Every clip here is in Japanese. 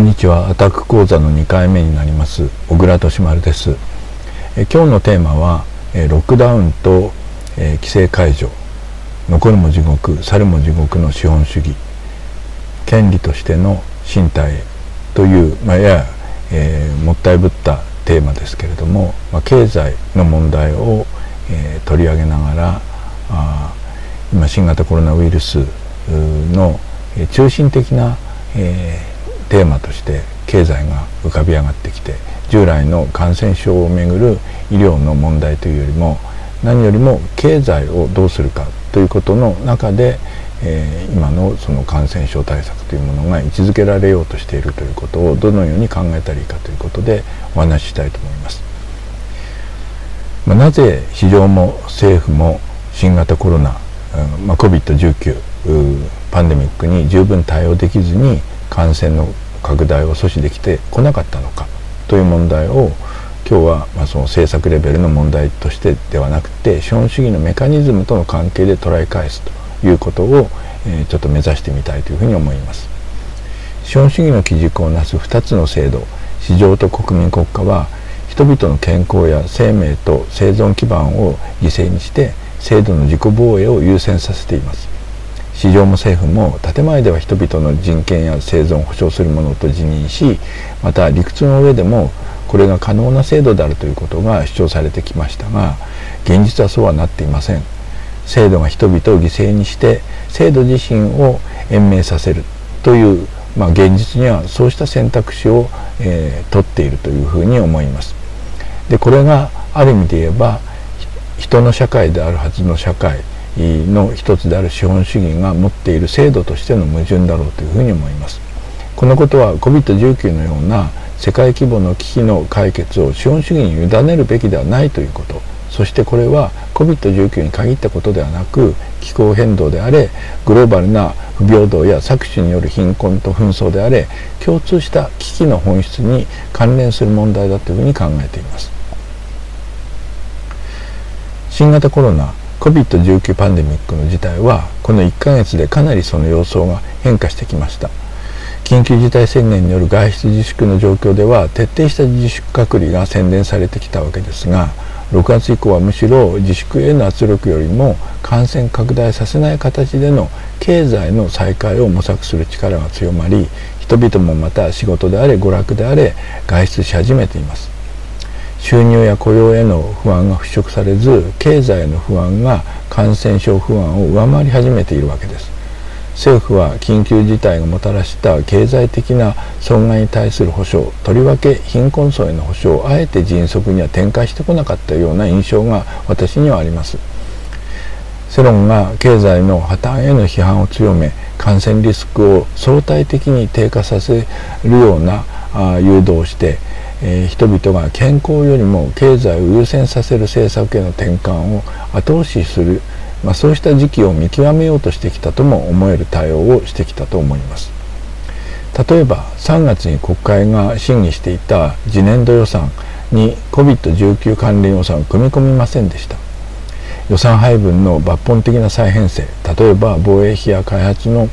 んにちは。アタック講座の2回目になります。小倉俊丸です。え今日のテーマはえロックダウンとえ規制解除。残るも地獄去るも地獄の資本主義。権利としての身体という、まあ、やや、えー、もったいぶったテーマですけれども、まあ、経済の問題を、えー、取り上げながらあ今新型コロナウイルスの中心的な、えー、テーマとして経済が浮かび上がってきて従来の感染症をめぐる医療の問題というよりも何よりも経済をどうするかということの中で、えー、今のその感染症対策というものが位置づけられようとしているということをどのように考えたらいいかということでお話ししたいと思います。まあ、なぜ市場も政府も新型コロナ、まあ、COVID-19 パンデミックに十分対応できずに感染の拡大を阻止できてこなかったのかという問題を今日はまその政策レベルの問題としてではなくて資本主義のメカニズムとの関係で捉え返すということを、えちょっと目指してみたいというふうに思います。資本主義の基軸をなす2つの制度市場と国民国家は人々の健康や生命と生存基盤を犠牲にして制度の自己防衛を優先させています市場も政府も建前では人々の人権や生存を保障するものと自認しまた理屈の上でもこれが可能な制度であるということが主張されてきましたが現実はそうはなっていません。制度が人々を犠牲にして制度自身を延命させるという、まあ、現実にはそうした選択肢を、えー、取っているというふうに思います。でこれがある意味で言えば人の社会であるはずの社会の一つである資本主義が持っている制度としての矛盾だろうというふうに思います。このことは COVID-19 のような世界規模の危機の解決を資本主義に委ねるべきではないということそしてこれは COVID-19 に限ったことではなく気候変動であれグローバルな不平等や搾取による貧困と紛争であれ共通した危機の本質に関連する問題だというふうに考えています新型コロナ COVID-19 パンデミックの事態はこの1ヶ月でかなりその様相が変化してきました。緊急事態宣言による外出自粛の状況では徹底した自粛隔離が宣伝されてきたわけですが6月以降はむしろ自粛への圧力よりも感染拡大させない形での経済の再開を模索する力が強まり人々もまた仕事であれ娯楽であれ外出し始めています。収入や雇用への不安が払拭されず経済の不安が感染症不安を上回り始めているわけです。政府は緊急事態がもたらした経済的な損害に対する保障とりわけ貧困層への保障をあえて迅速には展開してこなかったような印象が私にはあります。世論が経済の破綻への批判を強め感染リスクを相対的に低下させるような誘導をしてえー、人々が健康よりも経済を優先させる政策への転換を後押しする、まあ、そうした時期を見極めようとしてきたとも思える対応をしてきたと思います。例えば3月に国会が審議していた次年度予算に COVID-19 関連予算を組み込みませんでした。予算配分の抜本的な再編成例えば防衛費や開発の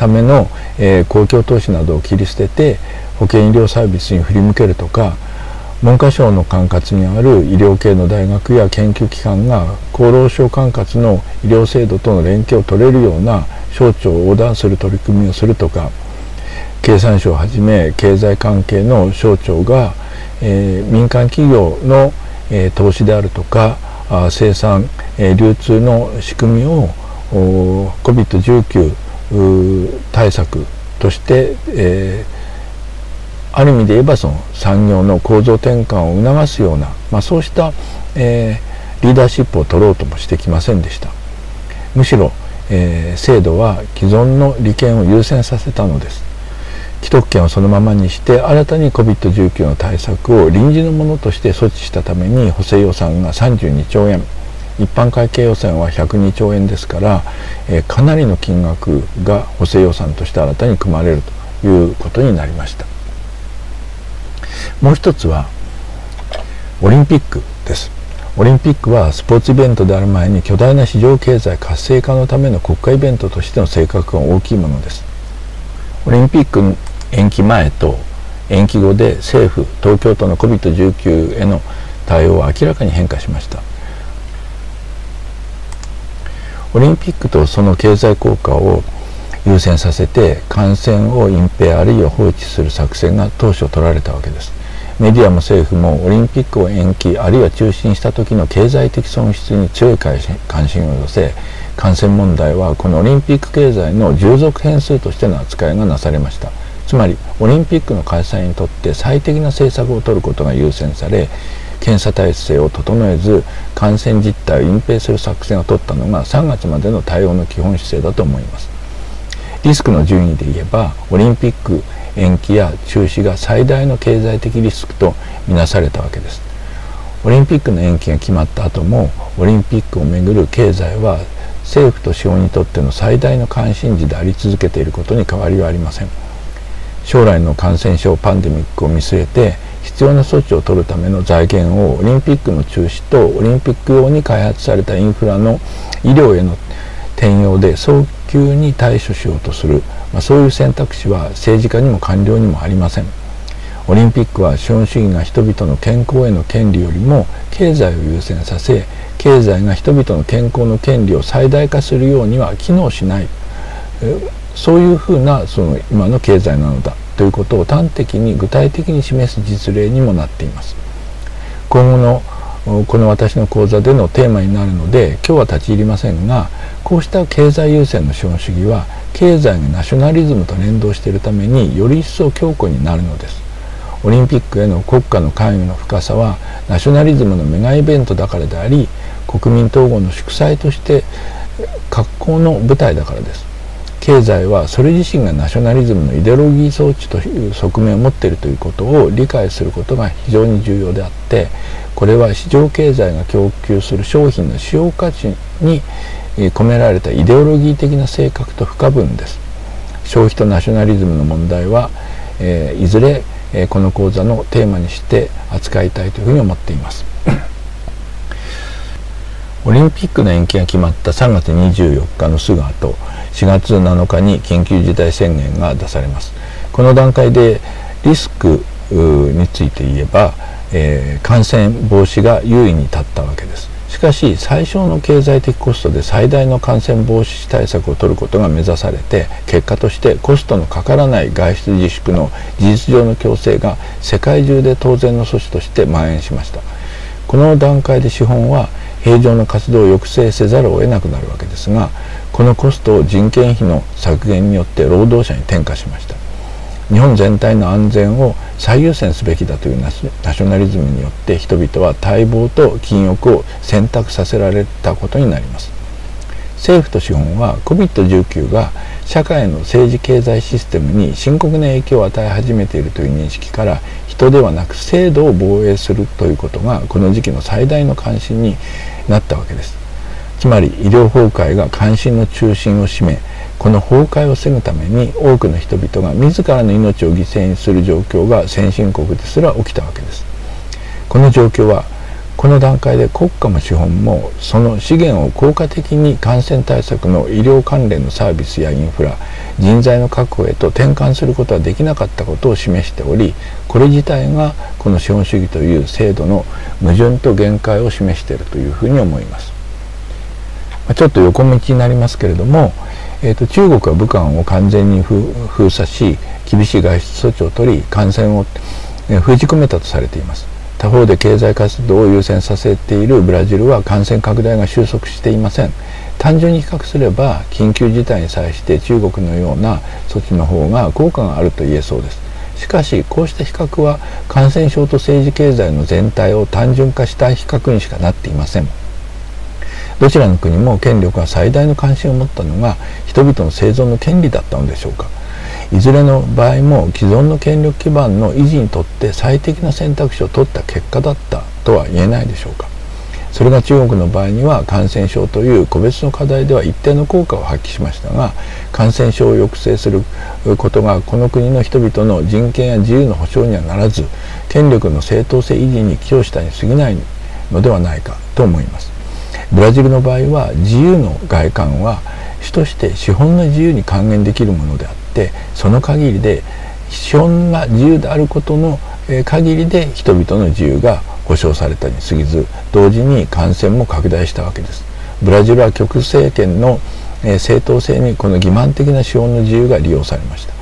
ための、えー、公共投資などを切り捨てて保健医療サービスに振り向けるとか文科省の管轄にある医療系の大学や研究機関が厚労省管轄の医療制度との連携を取れるような省庁を横断する取り組みをするとか経産省をはじめ経済関係の省庁が、えー、民間企業の、えー、投資であるとかあ生産、えー、流通の仕組みを COVID-19 対策として、えーある意味で言えばその産業の構造転換を促すような、まあ、そうした、えー、リーダーシップを取ろうともしてきませんでした。むしろ、えー、制度は既存の利権を優先させたのです。既得権をそのままにして新たに COVID-19 の対策を臨時のものとして措置したために補正予算が32兆円。一般会計予算は102兆円ですから、えー、かなりの金額が補正予算として新たに組まれるということになりました。もう一つはオリンピックです。オリンピックはスポーツイベントである前に巨大な市場経済活性化のための国家イベントとしての性格が大きいものです。オリンピック延期前と延期後で政府東京都の COVID-19 への対応は明らかに変化しました。オリンピックとその経済効果を優先させて感染を隠蔽あるいは放置する作戦が当初取られたわけです。メディアも政府もオリンピックを延期あるいは中止にした時の経済的損失に強い関心を寄せ感染問題はこのオリンピック経済の従属変数としての扱いがなされました。つまりオリンピックの開催にとって最適な政策を取ることが優先され検査体制を整えず感染実態を隠蔽する作戦を取ったのが3月までの対応の基本姿勢だと思います。リスクの順位で言えばオリンピック延期や中止が最大の経済的リスクとみなされたわけです。オリンピックの延期が決まった後もオリンピックをめぐる経済は政府と資本にとっての最大の関心事であり続けていることに変わりはありません。将来の感染症パンデミックを見据えて必要な措置を取るための財源をオリンピックの中止とオリンピック用に開発されたインフラの医療への転用で早急に対処しようとする、まあ、そういう選択肢は政治家にも官僚にもありません。オリンピックは資本主義が人々の健康への権利よりも経済を優先させ経済が人々の健康の権利を最大化するようには機能しない。そういうふうなその今の経済なのだ。ということを端的に具体的に示す実例にもなっています。今後のこの私の講座でのテーマになるので今日は立ち入りませんがこうした経済優先の資本主義は経済がナショナリズムと連動しているためにより一層強固になるのです。オリンピックへの国家の関与の深さはナショナリズムのメガイベントだからであり国民統合の祝祭として格好の舞台だからです。経済はそれ自身がナショナリズムのイデオロギー装置という側面を持っているということを理解することが非常に重要であってこれは市場経済が供給する商品の使用価値に込められたイデオロギー的な性格と不可分です。消費とナショナリズムの問題は、えー、いずれ、えー、この講座のテーマにして扱いたいというふうに思っています。オリンピックの延期が決まった3月24日のすぐ後4月7日に緊急事態宣言が出されます。この段階でリスクについて言えば、えー、感染防止が優位に立ったわけです。しかし最小の経済的コストで最大の感染防止対策を取ることが目指されて結果としてコストのかからない外出自粛の事実上の強制が世界中で当然の措置として蔓延しました。この段階で資本は平常の活動を抑制せざるを得なくなるわけですがこのコストを人件費の削減によって労働者に転嫁しました。日本全体の安全を最優先すべきだというナショナリズムによって人々は待望と禁欲を選択させられたことになります。政府と資本は COVID-19 が社会の政治経済システムに深刻な影響を与え始めているという認識から人ではなく制度を防衛するということがこの時期の最大の関心になったわけです。つまり医療崩壊が関心の中心を占めこの崩壊を防ぐために多くの人々が自らの命を犠牲にする状況が先進国ですら起きたわけです。この状況はこの段階で国家も資本もその資源を効果的に感染対策の医療関連のサービスやインフラ人材の確保へと転換することはできなかったことを示しておりこれ自体がこの資本主義という制度の矛盾と限界を示しているというふうに思います。ちょっと横道になりますけれども、えーと、中国は武漢を完全に封鎖し厳しい外出措置を取り感染を封じ込めたとされています。他方で経済活動を優先させているブラジルは感染拡大が収束していません。単純に比較すれば緊急事態に際して中国のような措置の方が効果があると言えそうです。しかしこうした比較は感染症と政治経済の全体を単純化した比較にしかなっていません。どちらの国も権力が最大の関心を持ったのが人々の生存の権利だったのでしょうか。いずれの場合も既存の権力基盤の維持にとって最適な選択肢を取った結果だったとは言えないでしょうか。それが中国の場合には感染症という個別の課題では一定の効果を発揮しましたが感染症を抑制することがこの国の人々の人権や自由の保障にはならず権力の正当性維持に寄与したに過ぎないのではないかと思います。ブラジルの場合は自由の外観は主として資本の自由に還元できるものであってその限りで資本が自由であることの限りで人々の自由が保障されたに過ぎず同時に感染も拡大したわけです。ブラジルは極右政権の正当性にこの欺瞞的な資本の自由が利用されました。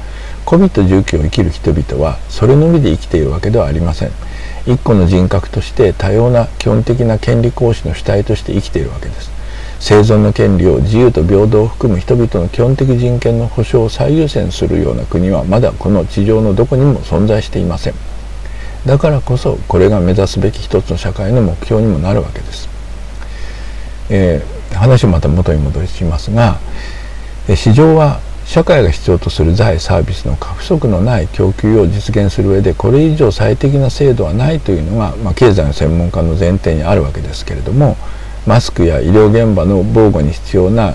COVID-19 を生きる人々はそれのみで生きているわけではありません。一個の人格として多様な基本的な権利行使の主体として生きているわけです。生存の権利を自由と平等を含む人々の基本的人権の保障を最優先するような国はまだこの地上のどこにも存在していません。だからこそこれが目指すべき一つの社会の目標にもなるわけです、えー、話をまた元に戻しますが市場は社会が必要とする財サービスの過不足のない供給を実現する上でこれ以上最適な制度はないというのが、まあ、経済の専門家の前提にあるわけですけれどもマスクや医療現場の防護に必要な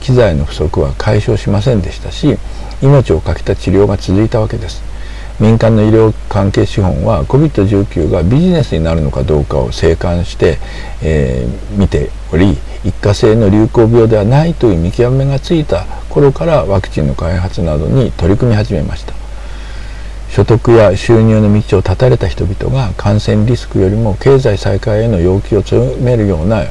機材の不足は解消しませんでしたし命を懸けた治療が続いたわけです。民間の医療関係資本は COVID-19 がビジネスになるのかどうかを静観して、えー、見ており一過性の流行病ではないという見極めがついた頃からワクチンの開発などに取り組み始めました。所得や収入の道を断たれた人々が感染リスクよりも経済再開への要求を強めるような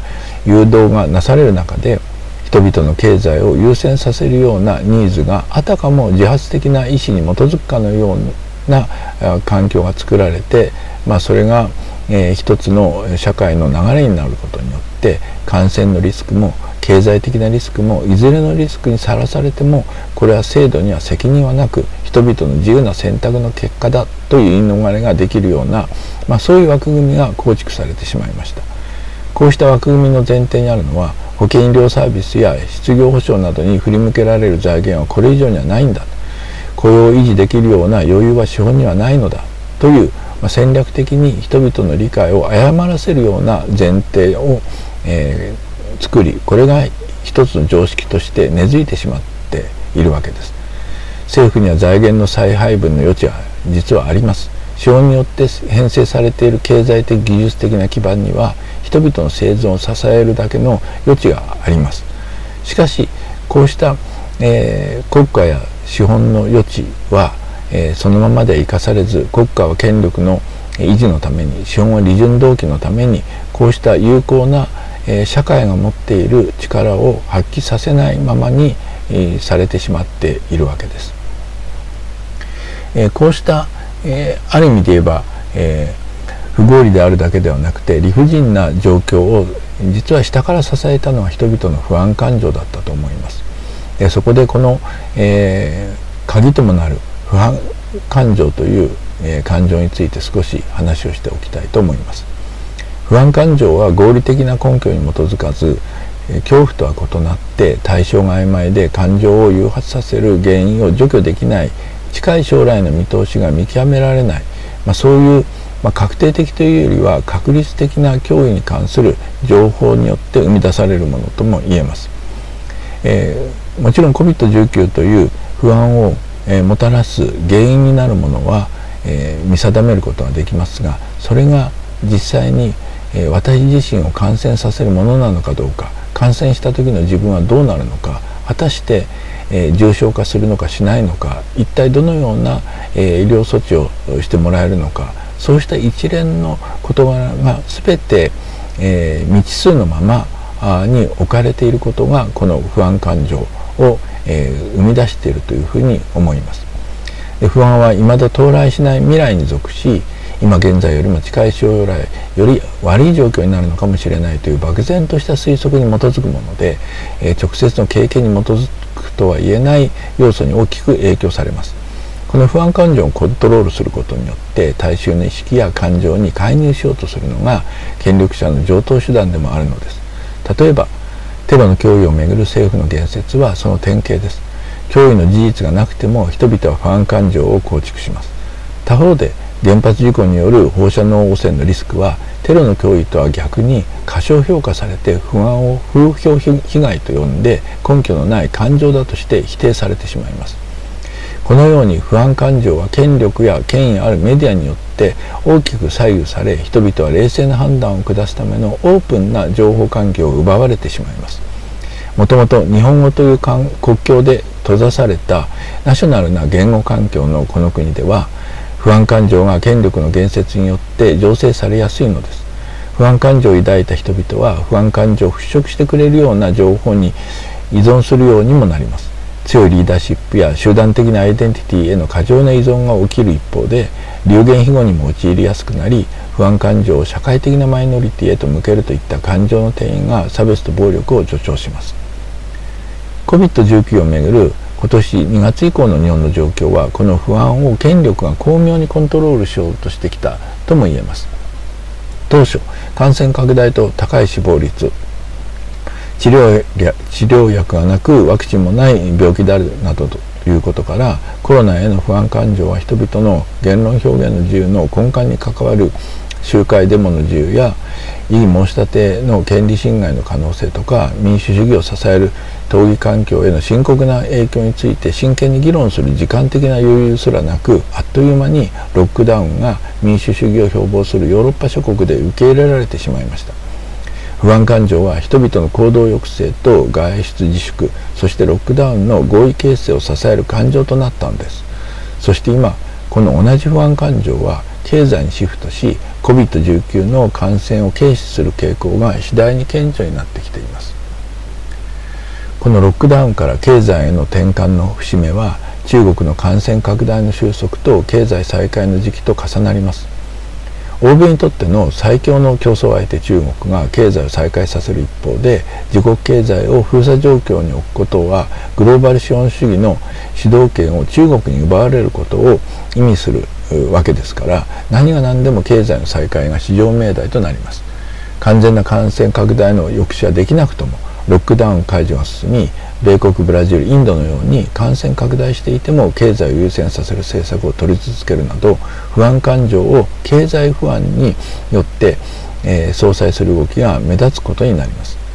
誘導がなされる中で人々の経済を優先させるようなニーズがあたかも自発的な意思に基づくかのような環境が作られて、まあ、それが、えー、一つの社会の流れになることによって感染のリスクも経済的なリスクもいずれのリスクにさらされてもこれは制度には責任はなく人々の自由な選択の結果だという言い逃れができるような、まあ、そういう枠組みが構築されてしまいました。こうした枠組みの前提にあるのは保険医療サービスや失業保障などに振り向けられる財源はこれ以上にはないんだ。雇用を維持できるような余裕は資本にはないのだ。という、まあ、戦略的に人々の理解を誤らせるような前提を、えー作りこれが一つの常識として根付いてしまっているわけです。政府には財源の再配分の余地は実はあります。資本によって編成されている経済的技術的な基盤には人々の生存を支えるだけの余地があります。しかしこうした、えー、国家や資本の余地は、え、そのままで生かされず国家は権力の維持のために資本は利潤動機のためにこうした有効なえ社会が持っている力を発揮させないままに、えされてしまっているわけです。えこうした、えある意味で言えば、え不合理であるだけではなくて理不尽な状況を実は下から支えたのは人々の不安感情だったと思います。でそこでこの、え、鍵ともなる不安感情という、えー、感情について少し話をしておきたいと思います。不安感情は合理的な根拠に基づかずえ恐怖とは異なって対象が曖昧で感情を誘発させる原因を除去できない近い将来の見通しが見極められない、まあ、そういう、まあ、確定的というよりは確率的な脅威に関する情報によって生み出されるものとも言えます。えー、もちろん COVID-19 という不安を、えー、もたらす原因になるものは、えー、見定めることができますがそれが実際にえ私自身を感染させるものなのかどうか感染した時の自分はどうなるのか果たして、え重症化するのかしないのか一体どのような、え医療措置をしてもらえるのかそうした一連の事柄が全て、え未知数のままに置かれていることがこの不安感情を、えー生み出しているというふうに思います。で不安は未だ到来しない未来に属し今現在よりも近い将来より悪い状況になるのかもしれないという漠然とした推測に基づくもので、えー、直接の経験に基づくとは言えない要素に大きく影響されます。この不安感情をコントロールすることによって大衆の意識や感情に介入しようとするのが権力者の常套手段でもあるのです。例えばテロの脅威をめぐる政府の言説はその典型です。脅威の事実がなくても人々は不安感情を構築します。他方で原発事故による放射能汚染のリスクはテロの脅威とは逆に過小評価されて不安を風評被害と呼んで根拠のない感情だとして否定されてしまいますこのように不安感情は権力や権威あるメディアによって大きく左右され人々は冷静な判断を下すためのオープンな情報環境を奪われてしまいます。もともと日本語という国境で閉ざされたナショナルな言語環境のこの国では不安感情が権力の言説によって醸成されやすいのです。不安感情を抱いた人々は不安感情を払拭してくれるような情報に依存するようにもなります。強いリーダーシップや集団的なアイデンティティへの過剰な依存が起きる一方で流言飛語にも陥りやすくなり不安感情を社会的なマイノリティへと向けるといった感情の転移が差別と暴力を助長します。COVID-19 をめぐる今年2月以降の日本の状況はこの不安を権力が巧妙にコントロールしようとしてきたとも言えます。当初感染拡大と高い死亡率治療治療薬がなくワクチンもない病気であるなどということからコロナへの不安感情は人々の言論表現の自由の根幹に関わる集会デモの自由や異議申し立ての権利侵害の可能性とか民主主義を支える闘技環境への深刻な影響について真剣に議論する時間的な余裕すらなくあっという間にロックダウンが民主主義を標榜するヨーロッパ諸国で受け入れられてしまいました。不安感情は人々の行動抑制と外出自粛そしてロックダウンの合意形成を支える感情となったんです。そして今この同じ不安感情は経済にシフトし COVID-19 の感染を軽視する傾向が次第に顕著になってきています。このロックダウンから経済への転換の節目は中国の感染拡大の収束と経済再開の時期と重なります。欧米にとっての最強の競争相手中国が経済を再開させる一方で自国経済を封鎖状況に置くことはグローバル資本主義の主導権を中国に奪われることを意味するわけですから何が何でも経済の再開が至上命題となります。完全な感染拡大の抑止はできなくともロックダウン解除が進み米国ブラジルインドのように感染拡大していても経済を優先させる政策を取り続けるなど不安感情を経済不安によって、えー、相殺する動きが目立つことになります。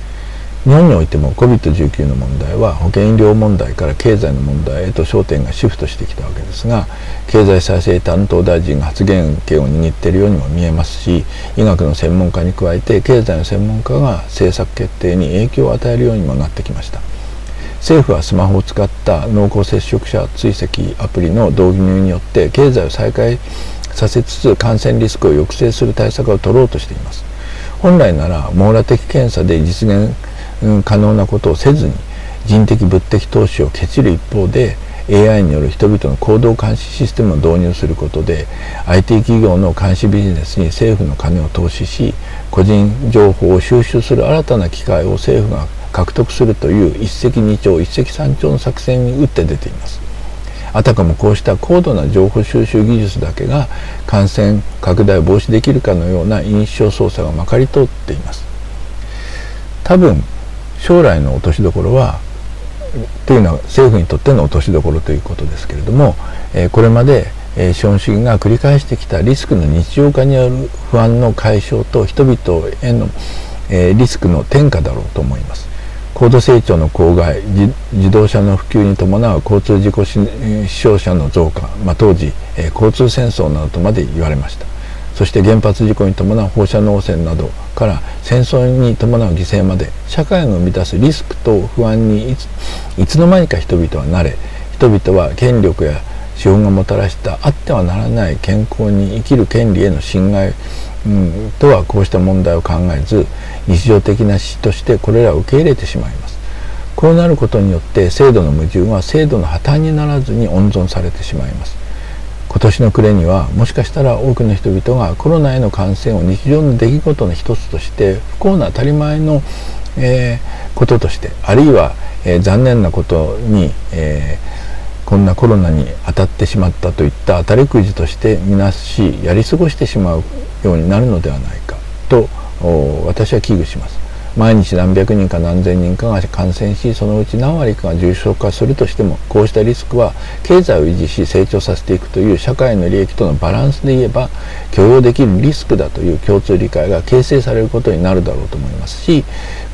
日本においても COVID-19 の問題は保険医療問題から経済の問題へと焦点がシフトしてきたわけですが経済再生担当大臣が発言権を握っているようにも見えますし医学の専門家に加えて経済の専門家が政策決定に影響を与えるようにもなってきました。政府はスマホを使った濃厚接触者追跡アプリの導入によって経済を再開させつつ感染リスクを抑制する対策を取ろうとしています。本来なら網羅的検査で実現可能なことをせずに人的物的投資をケチる一方で AI による人々の行動監視システムを導入することで IT 企業の監視ビジネスに政府の金を投資し個人情報を収集する新たな機会を政府が獲得するという一石二鳥一石三鳥の作戦に打って出ています。あたかもこうした高度な情報収集技術だけが感染拡大を防止できるかのような印象操作がまかり通っています。多分将来の落としどころはというのは政府にとっての落としどころということですけれども、え、これまで、え、資本主義が繰り返してきたリスクの日常化による不安の解消と人々への、え、リスクの転嫁だろうと思います。高度成長の郊外自動車の普及に伴う交通事故死傷者の増加、まあ、当時、え交通戦争などとまで言われました。そして原発事故に伴う放射能汚染などから戦争に伴う犠牲まで社会が生み出すリスクと不安にいついつの間にか人々は慣れ人々は権力や資本がもたらしたあってはならない健康に生きる権利への侵害、うん、とはこうした問題を考えず日常的な死としてこれらを受け入れてしまいます。こうなることによって制度の矛盾は制度の破綻にならずに温存されてしまいます。今年の暮れにはもしかしたら多くの人々がコロナへの感染を日常の出来事の一つとして不幸な当たり前の、えー、こととしてあるいは、えー、残念なことに、えー、こんなコロナに当たってしまったといった当たりくじとしてみなしやり過ごしてしまうようになるのではないかと私は危惧します。毎日何百人か何千人かが感染しそのうち何割かが重症化するとしてもこうしたリスクは経済を維持し成長させていくという社会の利益とのバランスで言えば許容できるリスクだという共通理解が形成されることになるだろうと思いますし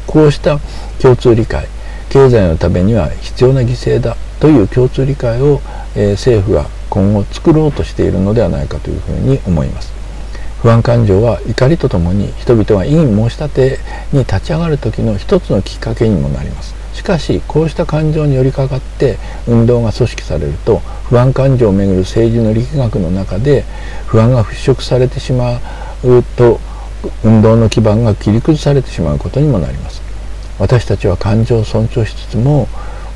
こうした共通理解経済のためには必要な犠牲だという共通理解を、えー、政府が今後作ろうとしているのではないかというふうに思います。不安感情は怒りとともに人々が異議申し立てに立ち上がる時の一つのきっかけにもなります。しかしこうした感情に寄りかかって運動が組織されると不安感情をめぐる政治の力学の中で不安が払拭されてしまうと運動の基盤が切り崩されてしまうことにもなります。私たちは感情を尊重しつつも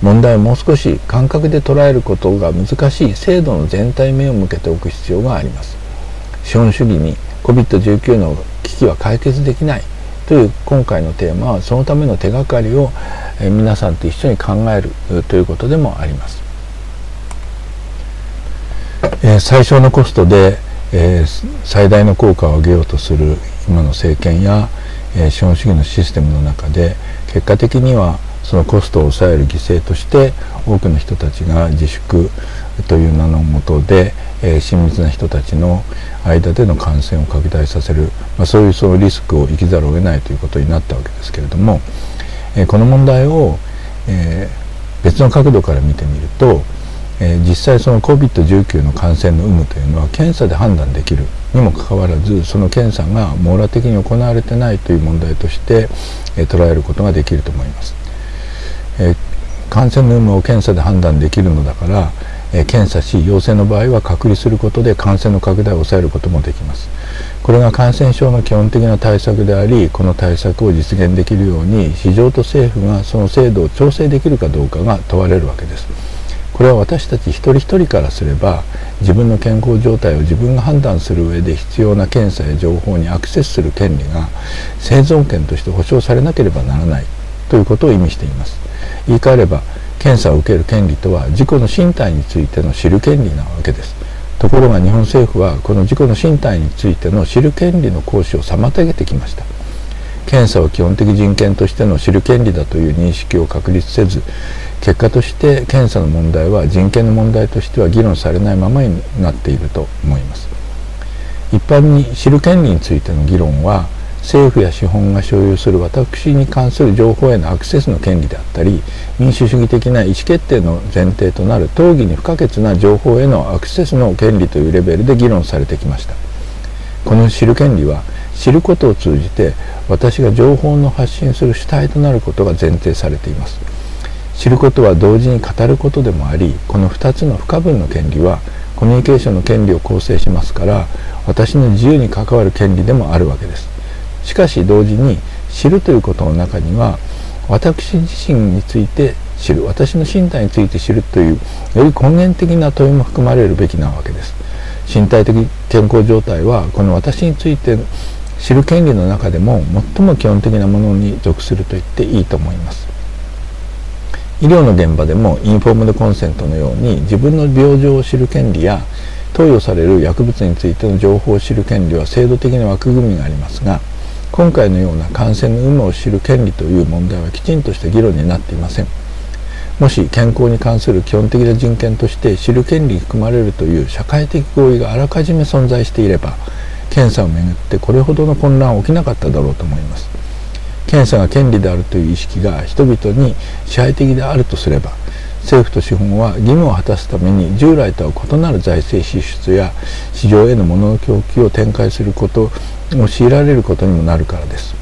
問題をもう少し感覚で捉えることが難しい制度の全体目を向けておく必要があります。資本主義に COVID-19 の危機は解決できないという今回のテーマはそのための手がかりを皆さんと一緒に考えるということでもあります。最小のコストで最大の効果を上げようとする今の政権や資本主義のシステムの中で結果的にはそのコストを抑える犠牲として多くの人たちが自粛という名のもとで、えー、親密な人たちの間での感染を拡大させる、まあ、そういうそのリスクを生きざるを得ないということになったわけですけれども、えー、この問題を、えー、別の角度から見てみると、え実際その COVID-19 の感染の有無というのは検査で判断できるにもかかわらずその検査が網羅的に行われてないという問題として、え捉えることができると思います。え感染の有無を検査で判断できるのだから、え検査し陽性の場合は隔離することで感染の拡大を抑えることもできます。これが感染症の基本的な対策でありこの対策を実現できるように市場と政府がその制度を調整できるかどうかが問われるわけです。これは私たち一人一人からすれば自分の健康状態を自分が判断する上で必要な検査や情報にアクセスする権利が生存権として保障されなければならないということを意味しています。言い換えれば検査を受ける権利とは自己の身体についての知る権利なわけです。ところが日本政府はこの自己の身体についての知る権利の行使を妨げてきました。検査を基本的人権としての知る権利だという認識を確立せず結果として検査の問題は人権の問題としては議論されないままになっていると思います。一般に知る権利についての議論は政府や資本が所有する私に関する情報へのアクセスの権利であったり民主主義的な意思決定の前提となる討議に不可欠な情報へのアクセスの権利というレベルで議論されてきました。この知る権利は知ることを通じて私が情報の発信する主体となることが前提されています。知ることは同時に語ることでもありこの2つの不可分の権利はコミュニケーションの権利を構成しますから私の自由に関わる権利でもあるわけです。しかし同時に知るということの中には私自身について知る私の身体について知るというより根源的な問いも含まれるべきなわけです。身体的健康状態はこの私について知る権利の中でも最も基本的なものに属すると言っていいと思います。医療の現場でもインフォームドコンセントのように自分の病状を知る権利や投与される薬物についての情報を知る権利は制度的な枠組みがありますが今回のような感染の有無を知る権利という問題はきちんとした議論になっていません。もし健康に関する基本的な人権として知る権利に含まれるという社会的合意があらかじめ存在していれば検査をめぐってこれほどの混乱は起きなかっただろうと思います。検査が権利であるという意識が人々に支配的であるとすれば政府と資本は義務を果たすために従来とは異なる財政支出や市場への物の供給を展開することを強いられることにもなるからです。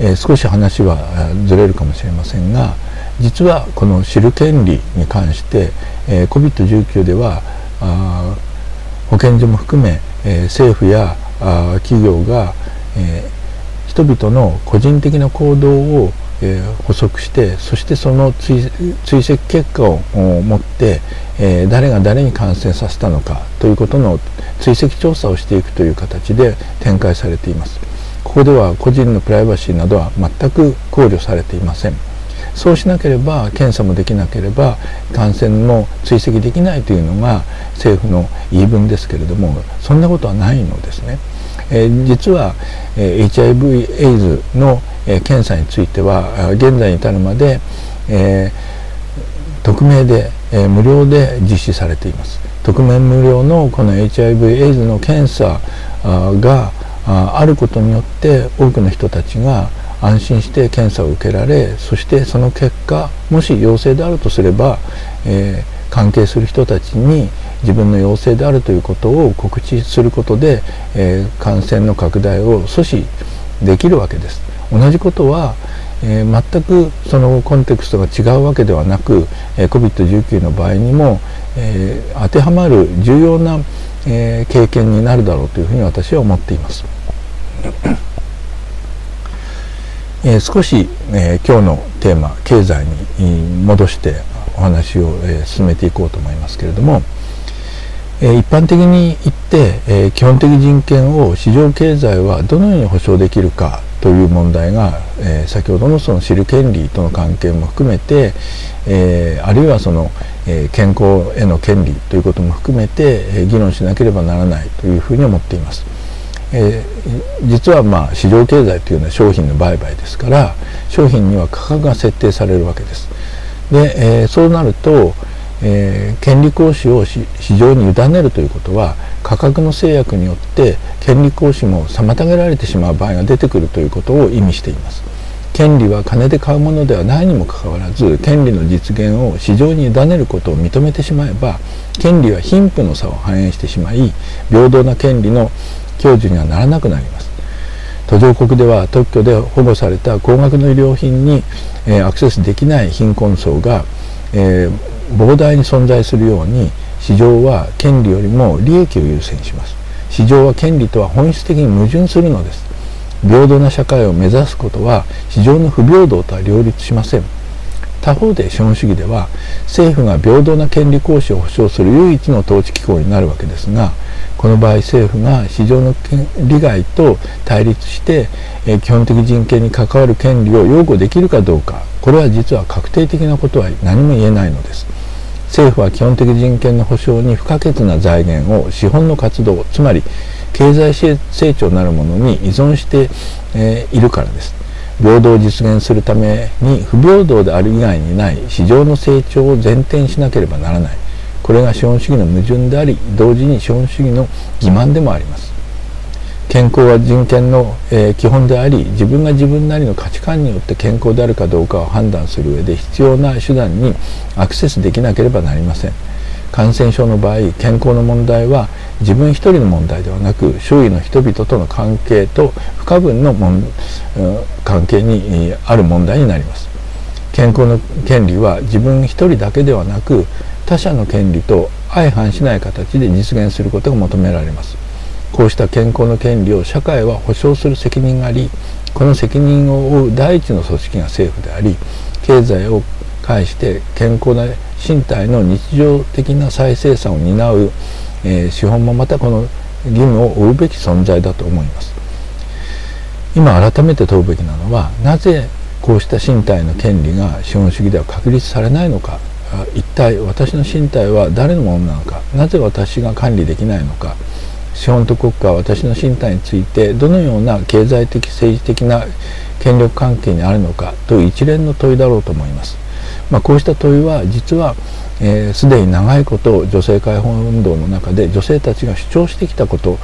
えー、少し話はずれるかもしれませんが実はこの知る権利に関して、えー、COVID-19 ではあ保健所も含め、えー、政府やあ企業が、えー、人々の個人的な行動を、えー、補足してそしてその追跡結果を持って、えー、誰が誰に感染させたのかということの追跡調査をしていくという形で展開されていますここでは個人のプライバシーなどは全く考慮されていませんそうしなければ検査もできなければ感染も追跡できないというのが政府の言い分ですけれどもそんなことはないのですね。えー、実は、えー、HIV エイズの、えー、検査については現在に至るまで、えー、匿名で、えー、無料で実施されています。匿名無料のこの HIV エイズの検査があることによって多くの人たちが安心して検査を受けられそしてその結果もし陽性であるとすれば、えー、関係する人たちに自分の陽性であるということを告知することで、えー、感染の拡大を阻止できるわけです。同じことは、えー、全くそのコンテクストが違うわけではなく、えー、COVID-19 の場合にも、えー、当てはまる重要な、え経験になるだろうというふうに私は思っています。え少し、え今日のテーマ経済に戻してお話を、え進めていこうと思いますけれども、え一般的に言って、え基本的人権を市場経済はどのように保障できるかという問題が、え先ほどのその知る権利との関係も含めて、えあるいはその、え健康への権利ということも含めて、え議論しなければならないというふうに思っています。えー、実はまあ市場経済というのは商品の売買ですから商品には価格が設定されるわけです。で、えー、そうなると、えー、権利行使を市場に委ねるということは価格の制約によって権利行使も妨げられてしまう場合が出てくるということを意味しています。権利は金で買うものではないにもかかわらず権利の実現を市場に委ねることを認めてしまえば権利は貧富の差を反映してしまい平等な権利の享受にはならなくなります途上国では特許で保護された高額の医療品に、えー、アクセスできない貧困層が、えー、膨大に存在するように市場は権利よりも利益を優先します。市場は権利とは本質的に矛盾するのです。平等な社会を目指すことは市場の不平等とは両立しません。他方で資本主義では政府が平等な権利行使を保障する唯一の統治機構になるわけですがこの場合政府が市場の利害と対立して、え基本的人権に関わる権利を擁護できるかどうか。これは実は確定的なことは何も言えないのです。政府は基本的人権の保障に不可欠な財源を資本の活動つまり経済成長なるものに依存して、えいるからです。平等を実現するために不平等である以外にない市場の成長を前提にしなければならない。これが資本主義の矛盾であり同時に資本主義の欺瞞でもあります。健康は人権の、えー、基本であり自分が自分なりの価値観によって健康であるかどうかを判断する上で必要な手段にアクセスできなければなりません。感染症の場合健康の問題は自分一人の問題ではなく周囲の人々との関係と不可分の関係にある問題になります。健康の権利は自分一人だけではなく他者の権利と相反しない形で実現することが求められます。こうした健康の権利を社会は保障する責任がありこの責任を負う第一の組織が政府であり経済を介して健康な身体の日常的な再生産を担う、えー、資本もまたこの義務を負うべき存在だと思います。今改めて問うべきなのはなぜこうした身体の権利が資本主義では確立されないのか。一体私の身体は誰のものなのか。なぜ私が管理できないのか。資本と国家は私の身体についてどのような経済的政治的な権力関係にあるのかという一連の問いだろうと思います。まあ、こうした問いは実はすで、えー、に長いこと女性解放運動の中で女性たちが主張してきたこと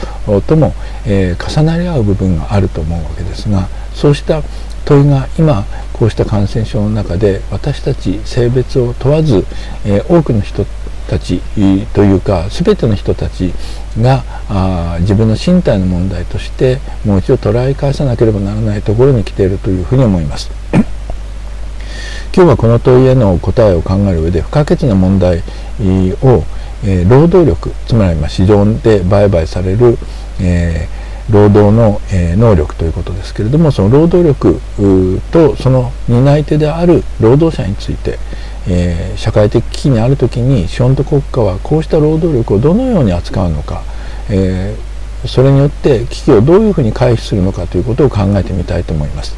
とも、えー、重なり合う部分があると思うわけですがそうした問いが今こうした感染症の中で私たち性別を問わず、えー、多くの人たちというか全ての人たちがあ自分の身体の問題としてもう一度捉え返さなければならないところに来ているというふうに思います。今日はこの問いへの答えを考える上で不可欠な問題を、えー、労働力つまりま市場で売買される、えー、労働の、えー、能力ということですけれどもその労働力とその担い手である労働者について、え社会的危機にある時に資本と国家はこうした労働力をどのように扱うのか、えそれによって危機をどういうふうに回避するのかということを考えてみたいと思います。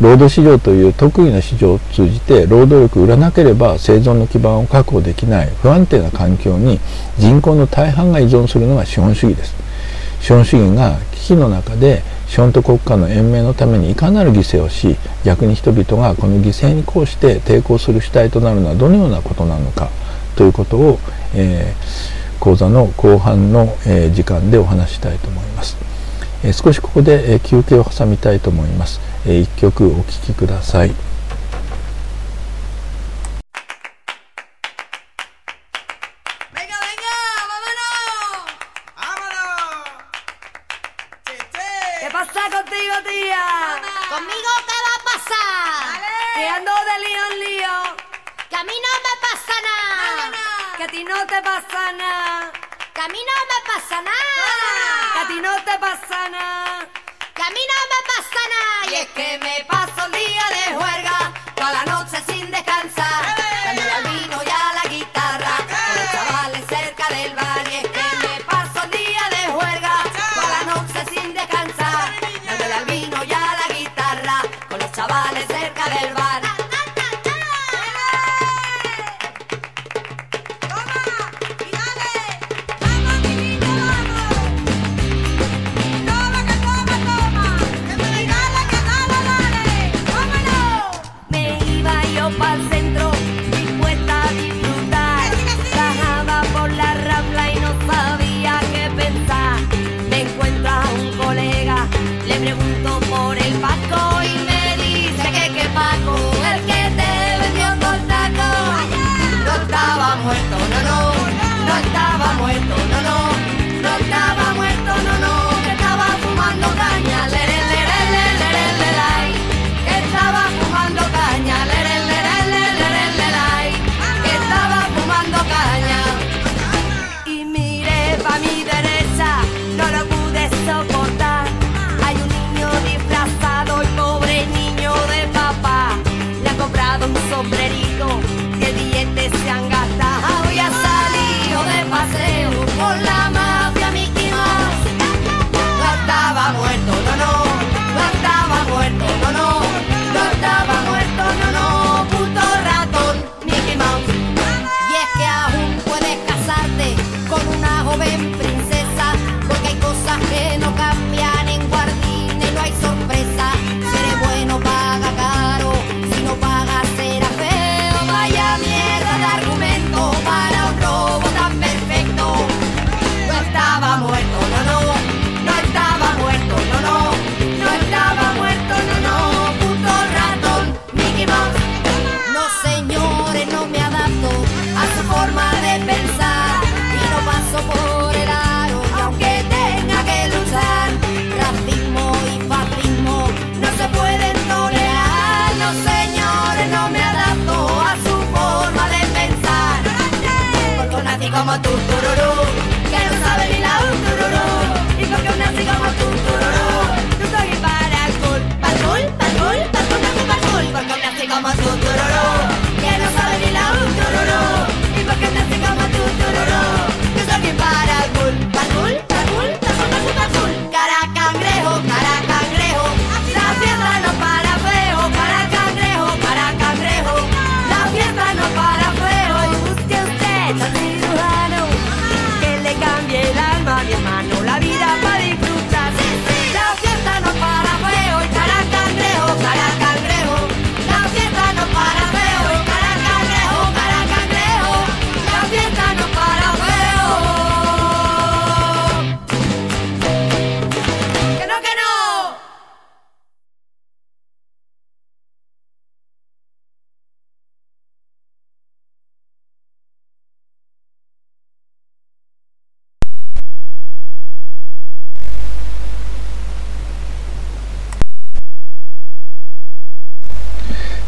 労働市場という特異な市場を通じて労働力を売らなければ生存の基盤を確保できない不安定な環境に人口の大半が依存するのが資本主義です資本主義が危機の中で資本と国家の延命のためにいかなる犠牲をし逆に人々がこの犠牲にこうして抵抗する主体となるのはどのようなことなのかということを、えー、講座の後半の、えー、時間でお話したいと思います。えー、少しここで、え休憩を挟みたいと思います。え1曲お聴きください。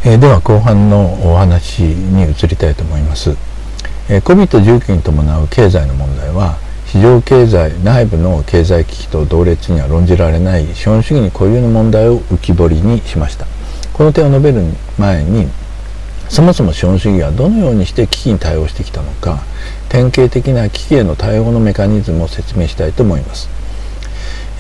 えーでは後半のお話に移りたいと思います、えー COVID-19 に伴う経済の問題は市場経済内部の経済危機と同列には論じられない資本主義に固有の問題を浮き彫りにしました。この点を述べる前にそもそも資本主義はどのようにして危機に対応してきたのか典型的な危機への対応のメカニズムを説明したいと思います。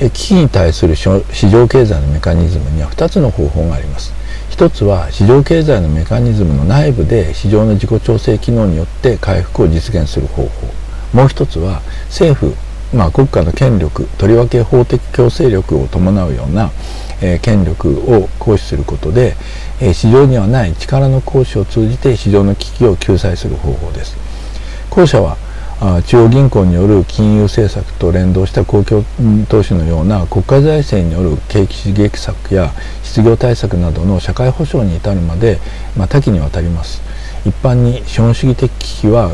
危機に対する市場経済のメカニズムには2つの方法があります。一つは市場経済のメカニズムの内部で市場の自己調整機能によって回復を実現する方法。もう一つは政府、まあ、国家の権力とりわけ法的強制力を伴うような、えー権力を行使することで、えー市場にはない力の行使を通じて市場の危機を救済する方法です。後者は中央銀行による金融政策と連動した公共投資のような国家財政による景気刺激策や失業対策などの社会保障に至るまで、まあ、多岐にわたります。一般に資本主義的危機は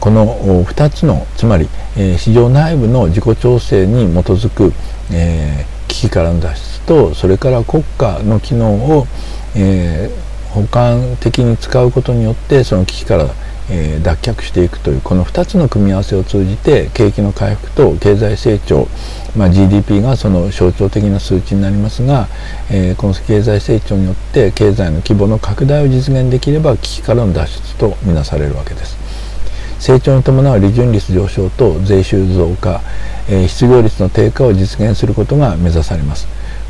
この2つのつまり、え市場内部の自己調整に基づく、え危機からの脱出とそれから国家の機能を、えー、補完的に使うことによってその危機からえー、脱却していくというこの2つの組み合わせを通じて景気の回復と経済成長、まあ、GDP がその象徴的な数値になりますが、えー、この経済成長によって経済の規模の拡大を実現できれば危機からの脱出とみなされるわけです。成長に伴う利潤率上昇と税収増加、えー、失業率の低下を実現することが目指されます。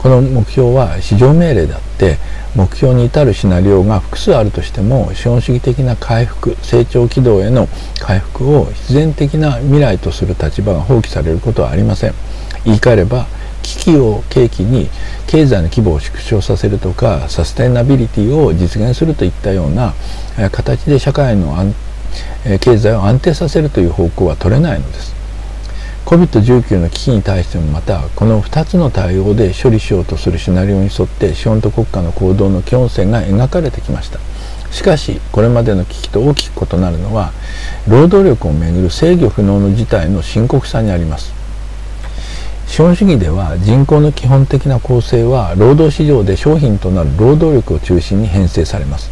この目標は市場命令であって目標に至るシナリオが複数あるとしても資本主義的な回復成長軌道への回復を必然的な未来とする立場が放棄されることはありません。言い換えれば危機を契機に経済の規模を縮小させるとかサステナビリティを実現するといったような形で社会の経済を安定させるという方向は取れないのです。COVID-19 の危機に対してもまたこの2つの対応で処理しようとするシナリオに沿って資本と国家の行動の基本線が描かれてきました。しかしこれまでの危機と大きく異なるのは労働力をめぐる制御不能の事態の深刻さにあります。資本主義では人口の基本的な構成は労働市場で商品となる労働力を中心に編成されます。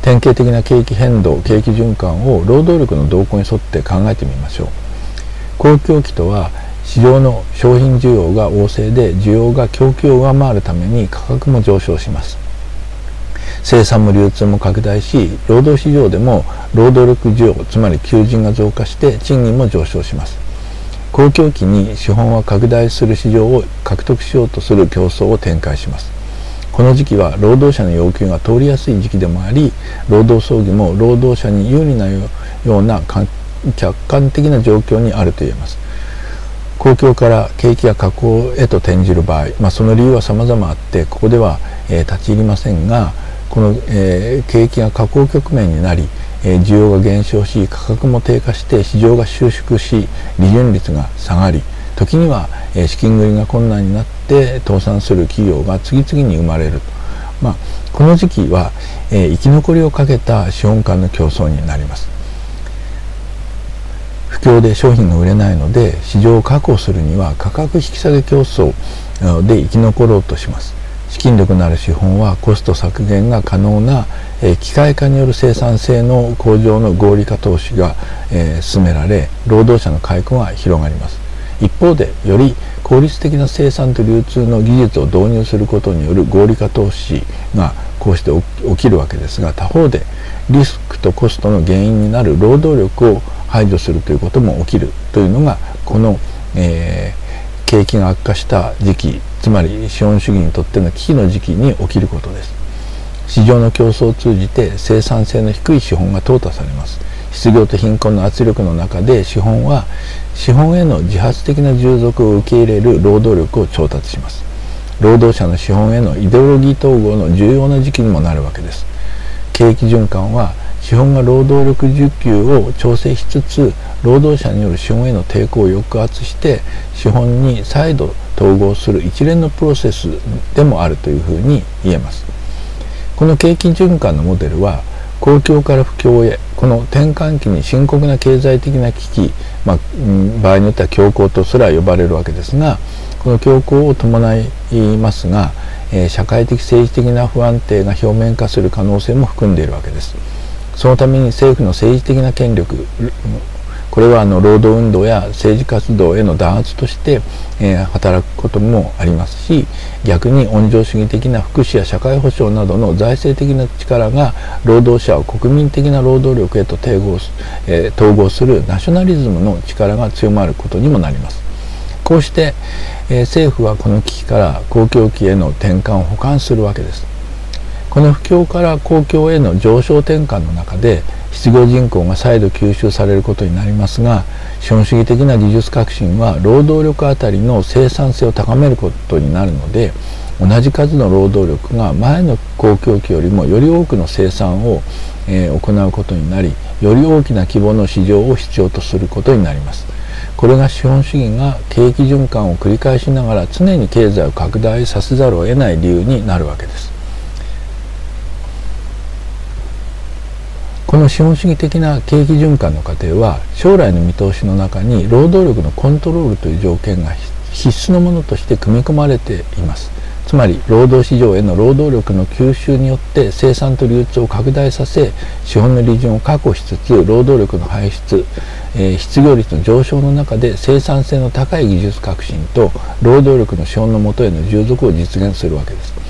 典型的な景気変動景気循環を労働力の動向に沿って考えてみましょう。公共期とは市場の商品需要が旺盛で需要が供給を上回るために価格も上昇します。生産も流通も拡大し労働市場でも労働力需要つまり求人が増加して賃金も上昇します。公共期に資本は拡大する市場を獲得しようとする競争を展開します。この時期は労働者の要求が通りやすい時期でもあり労働争議も労働者に有利なような環客観的な状況にあると言えます。公共から景気が下降へと転じる場合、まあ、その理由は様々あってここでは、えー、立ち入りませんがこの、えー、景気が下降局面になり、えー、需要が減少し価格も低下して市場が収縮し利潤率が下がり時には、え、資金繰りが困難になって倒産する企業が次々に生まれるまあ、この時期は、え、生き残りをかけた資本間の競争になります。不況で商品が売れないので市場を確保するには価格引き下げ競争で生き残ろうとします。資金力のある資本はコスト削減が可能な、え機械化による生産性の向上の合理化投資が、え進められ労働者の解雇が広がります。一方でより効率的な生産と流通の技術を導入することによる合理化投資がこうして起きるわけですが他方でリスクとコストの原因になる労働力を排除するということも起きるというのがこの、えー、景気が悪化した時期つまり資本主義にとっての危機の時期に起きることです。市場の競争を通じて生産性の低い資本が淘汰されます。失業と貧困の圧力の中で資本は資本への自発的な従属を受け入れる労働力を調達します。労働者の資本へのイデオロギー統合の重要な時期にもなるわけです。景気循環は資本が労働力需給を調整しつつ労働者による資本への抵抗を抑圧して資本に再度統合する一連のプロセスでもあるというふうに言えます。この景気循環のモデルは公共から不況へこの転換期に深刻な経済的な危機、まあ、場合によっては恐慌とすら呼ばれるわけですがこの恐慌を伴いますが、えー、社会的政治的な不安定が表面化する可能性も含んでいるわけです。そのために政府の政治的な権力これはあの労働運動や政治活動への弾圧として、えー、働くこともありますし逆に温情主義的な福祉や社会保障などの財政的な力が労働者を国民的な労働力へと統合,、え、統合するナショナリズムの力が強まることにもなります。こうして、え、政府はこの危機から公共期への転換を補完するわけです。この不況から公共への上昇転換の中で失業人口が再度吸収されることになりますが資本主義的な技術革新は労働力あたりの生産性を高めることになるので同じ数の労働力が前の公共期よりもより多くの生産を、えー、行うことになりより大きな規模の市場を必要とすることになります。これが資本主義が景気循環を繰り返しながら常に経済を拡大させざるを得ない理由になるわけです。この資本主義的な景気循環の過程は将来の見通しの中に労働力のコントロールという条件が必須のものとして組み込まれています。つまり労働市場への労働力の吸収によって生産と流通を拡大させ資本の利潤を確保しつつ労働力の排出、えー、失業率の上昇の中で生産性の高い技術革新と労働力の資本のもとへの従属を実現するわけです。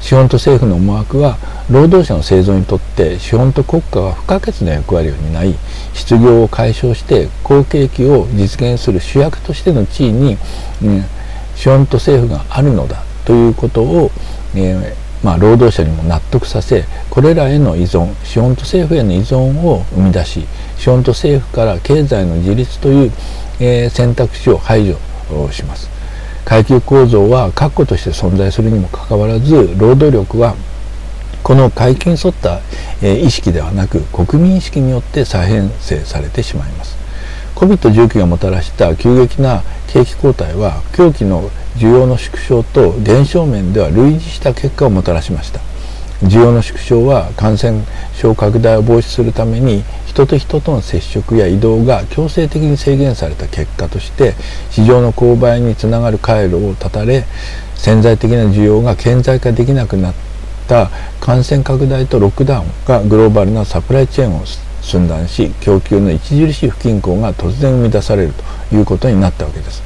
資本と政府の思惑は労働者の生存にとって資本と国家は不可欠な役割を担い失業を解消して好景気を実現する主役としての地位に、うん、資本と政府があるのだということを、えー、まあ、労働者にも納得させこれらへの依存資本と政府への依存を生み出し資本と政府から経済の自立という、えー、選択肢を排除します。階級構造は確固として存在するにもかかわらず労働力はこの階級に沿った、え、意識ではなく国民意識によって再編成されてしまいます。COVID-19 がもたらした急激な景気後退は狂気の需要の縮小と減少面では類似した結果をもたらしました。需要の縮小は感染症拡大を防止するために人と人との接触や移動が強制的に制限された結果として市場の勾配につながる回路を断たれ潜在的な需要が顕在化できなくなった感染拡大とロックダウンがグローバルなサプライチェーンを寸断し供給の著しい不均衡が突然生み出されるということになったわけです。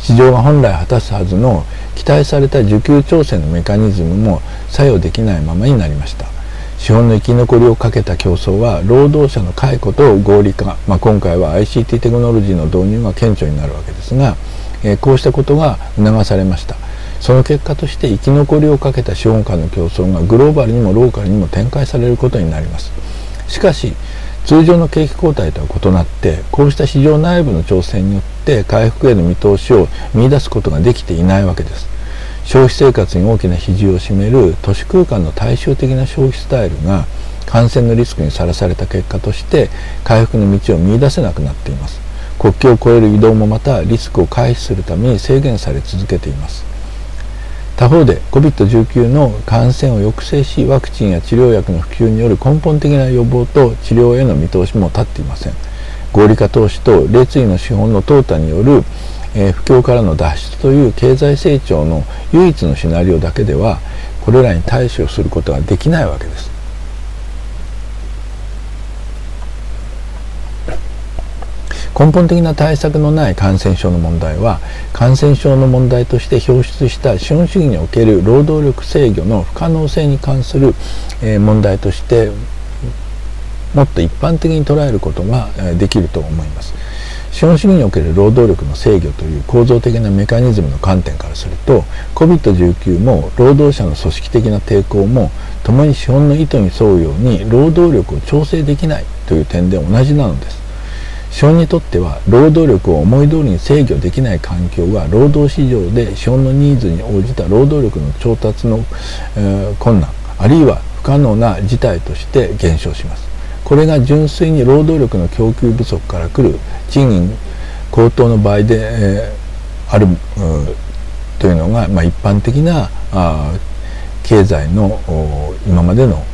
市場が本来果たすはずの期待された需給調整のメカニズムも作用できないままになりました。資本の生き残りをかけた競争は労働者の解雇と合理化、まあ、今回は ICT テクノロジーの導入が顕著になるわけですが、えー、こうしたことが促されました。その結果として生き残りをかけた資本間の競争がグローバルにもローカルにも展開されることになります。しかし通常の景気後退とは異なってこうした市場内部の調整によって回復への見通しを見出すことができていないわけです。消費生活に大きな比重を占める都市空間の大衆的な消費スタイルが感染のリスクにさらされた結果として回復の道を見出せなくなっています。国境を越える移動もまたリスクを回避するために制限され続けています。他方で COVID-19 の感染を抑制しワクチンや治療薬の普及による根本的な予防と治療への見通しも立っていません。合理化投資と劣位の資本の淘汰による、えー、不況からの脱出という経済成長の唯一のシナリオだけではこれらに対処することはできないわけです。根本的な対策のない感染症の問題は感染症の問題として表出した資本主義における労働力制御の不可能性に関する、え問題としてもっと一般的に捉えることができると思います。資本主義における労働力の制御という構造的なメカニズムの観点からすると COVID-19 も労働者の組織的な抵抗も共に資本の意図に沿うように労働力を調整できないという点で同じなのです資本にとっては労働力を思い通りに制御できない環境が労働市場で資本のニーズに応じた労働力の調達の、えー、困難あるいは不可能な事態として減少します。これが純粋に労働力の供給不足から来る賃金高騰の場合で、えー、あるというのが、まあ、一般的なあ経済の今までの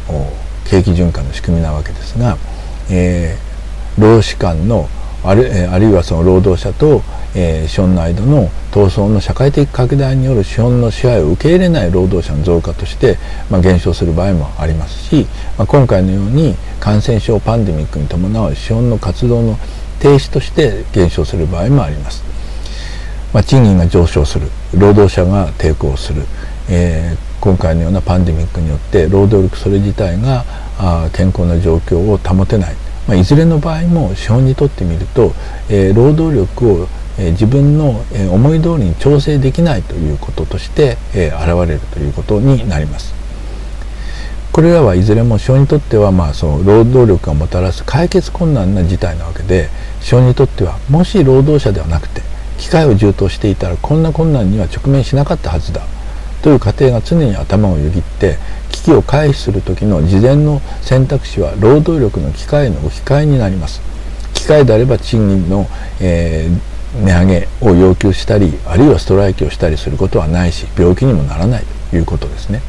景気循環の仕組みなわけですが、えー労使間のあるあるいはその労働者と、えー、資本の間の闘争の社会的拡大による資本の支配を受け入れない労働者の増加として、まあ、減少する場合もありますし、まあ、今回のように感染症パンデミックに伴う資本の活動の停止として減少する場合もあります。まあ、賃金が上昇する労働者が抵抗する、えー、今回のようなパンデミックによって労働力それ自体があ健康な状況を保てないまあ、いずれの場合も資本にとってみると、えー、労働力を、えー、自分の、えー、思い通りに調整できないということとして、えー、現れるということになります。これらはいずれも資本にとっては、まあ、その労働力がもたらす解決困難な事態なわけで資本にとってはもし労働者ではなくて機械を充当していたらこんな困難には直面しなかったはずだという過程が常に頭をよぎって危機を回避する時の事前の選択肢は労働力の機会の置き換えになります。機械であれば賃金の、えー、値上げを要求したりあるいはストライキをしたりすることはないし病気にもならないということですね。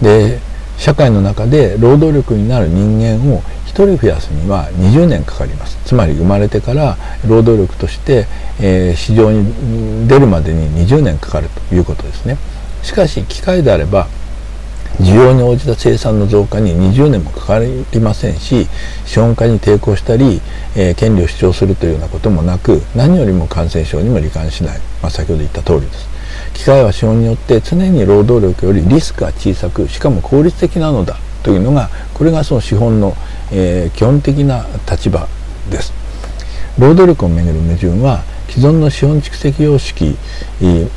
で社会の中で労働力になる人間を1人増やすには20年かかります。つまり生まれてから労働力として、えー、市場に出るまでに20年かかるということですね。しかし機械であれば需要に応じた生産の増加に20年もかかりませんし資本家に抵抗したり、えー、権利を主張するというようなこともなく何よりも感染症にも罹患しない、まあ、先ほど言った通りです。機械は資本によって常に労働力よりリスクが小さくしかも効率的なのだというのがこれがその資本の、えー、基本的な立場です。労働力をめぐる矛盾は既存の資本蓄積様式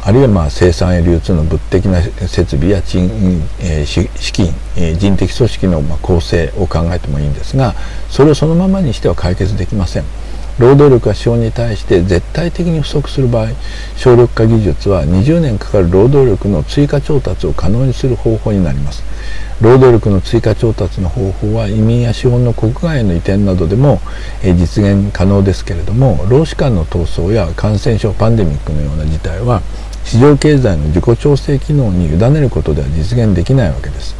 あるいはまあ生産や流通の物的な設備や賃、え、資金、え、人的組織のま構成を考えてもいいんですがそれをそのままにしては解決できません。労働力が資本に対して絶対的に不足する場合省力化技術は20年かかる労働力の追加調達を可能にする方法になります。労働力の追加調達の方法は移民や資本の国外への移転などでも実現可能ですけれども労使間の闘争や感染症パンデミックのような事態は市場経済の自己調整機能に委ねることでは実現できないわけです。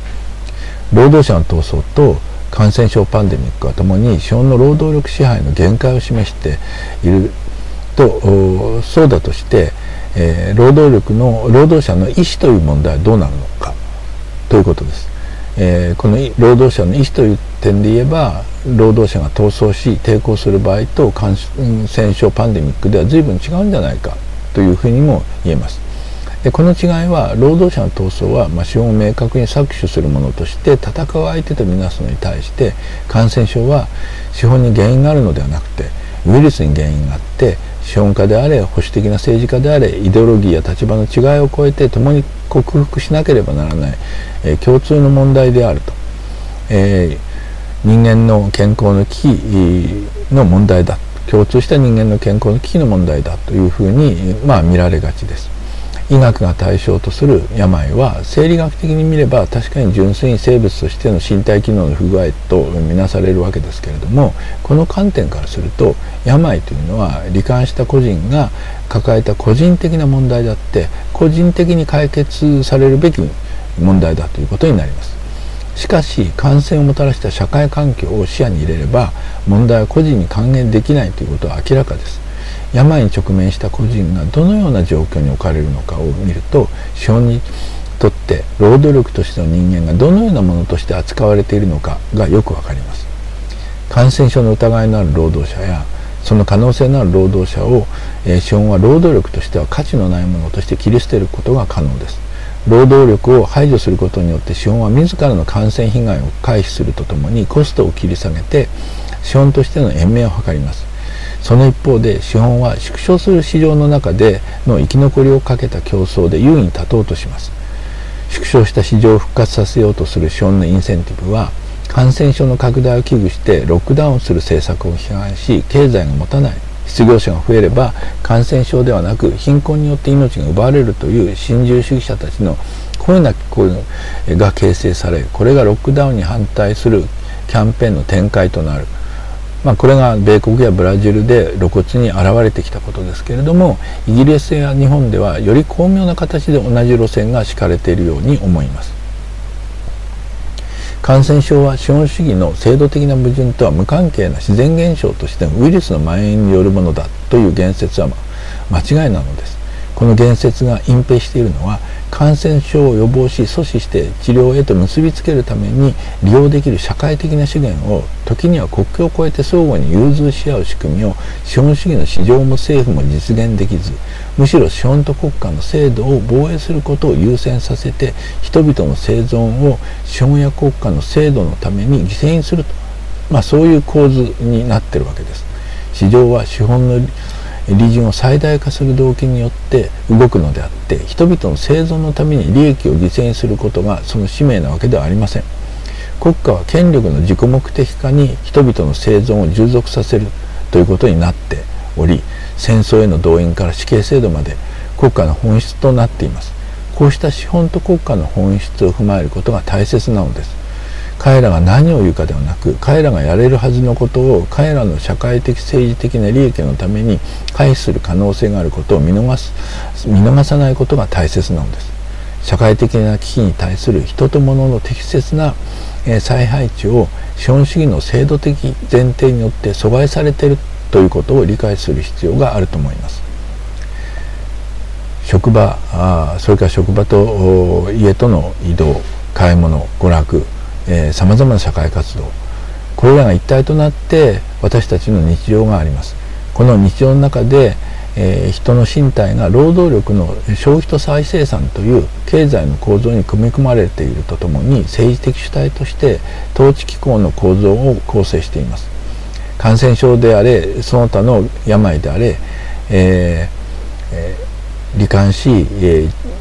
労働者の闘争と感染症パンデミックはともに資本の労働力支配の限界を示しているとそうだとして、えー、労働力の労働者の意思という問題はどうなるのかということです。えー、この労働者の意思という点で言えば労働者が闘争し抵抗する場合と感染症パンデミックでは随分違うんじゃないかというふうにも言えます。でこの違いは労働者の闘争は、まあ、資本を明確に搾取するものとして戦う相手とみなすのに対して感染症は資本に原因があるのではなくてウイルスに原因があって資本家であれ保守的な政治家であれイデオロギーや立場の違いを超えて共に克服しなければならない、えー、共通の問題であると、えー、人間の健康の危機の問題だ共通した人間の健康の危機の問題だというふうに、まあ、見られがちです。医学が対象とする病は生理学的に見れば確かに純粋に生物としての身体機能の不具合とみなされるわけですけれどもこの観点からすると病というのは罹患した個人が抱えた個人的な問題であって個人的に解決されるべき問題だということになります。しかし感染をもたらした社会環境を視野に入れれば問題は個人に還元できないということは明らかです。病に直面した個人がどのような状況に置かれるのかを見ると資本にとって労働力としての人間がどのようなものとして扱われているのかがよくわかります。感染症の疑いのある労働者やその可能性のある労働者を、え、資本は労働力としては価値のないものとして切り捨てることが可能です。労働力を排除することによって資本は自らの感染被害を回避するとともにコストを切り下げて資本としての延命を図ります。その一方で資本は縮小する市場の中での生き残りをかけた競争で優位に立とうとします。縮小した市場を復活させようとする資本のインセンティブは感染症の拡大を危惧してロックダウンする政策を批判し経済が持たない失業者が増えれば感染症ではなく貧困によって命が奪われるという新自由主義者たちの声なき声が形成されこれがロックダウンに反対するキャンペーンの展開となる。まあ、これが米国やブラジルで露骨に現れてきたことですけれどもイギリスや日本ではより巧妙な形で同じ路線が敷かれているように思います。感染症は資本主義の制度的な矛盾とは無関係な自然現象としてウイルスの蔓延によるものだという言説は間違いなのです。この言説が隠蔽しているのは感染症を予防し阻止して治療へと結びつけるために利用できる社会的な資源を時には国境を越えて相互に融通し合う仕組みを資本主義の市場も政府も実現できずむしろ資本と国家の制度を防衛することを優先させて人々の生存を資本や国家の制度のために犠牲にすると、まあ、そういう構図になっているわけです。市場は資本の利潤を最大化する動機によって動くのであって人々の生存のために利益を犠牲にすることがその使命なわけではありません。国家は権力の自己目的化に人々の生存を従属させるということになっており戦争への動員から死刑制度まで国家の本質となっています。こうした資本と国家の本質を踏まえることが大切なのです。彼らが何を言うかではなく彼らがやれるはずのことを彼らの社会的政治的な利益のために回避する可能性があることを見逃す見逃さないことが大切なのです。社会的な危機に対する人と物の適切な再配置を資本主義の制度的前提によって阻害されているということを理解する必要があると思います。職場あそれから職場と家との移動買い物娯楽さまざまな社会活動。これらが一体となって私たちの日常があります。この日常の中で、えー、人の身体が労働力の消費と再生産という経済の構造に組み込まれているとともに政治的主体として統治機構の構造を構成しています。感染症であれその他の病であれ、えーえー、罹患し、えー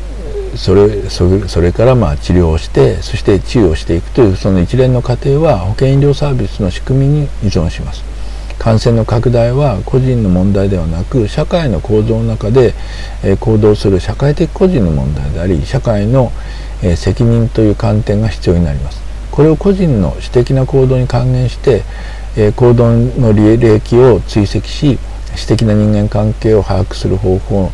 それそれからまあ治療をしてそして治癒をしていくというその一連の過程は保健医療サービスの仕組みに依存します。感染の拡大は個人の問題ではなく社会の構造の中で行動する社会的個人の問題であり社会の責任という観点が必要になります。これを個人の私的な行動に還元して行動の履歴を追跡し私的な人間関係を把握する方法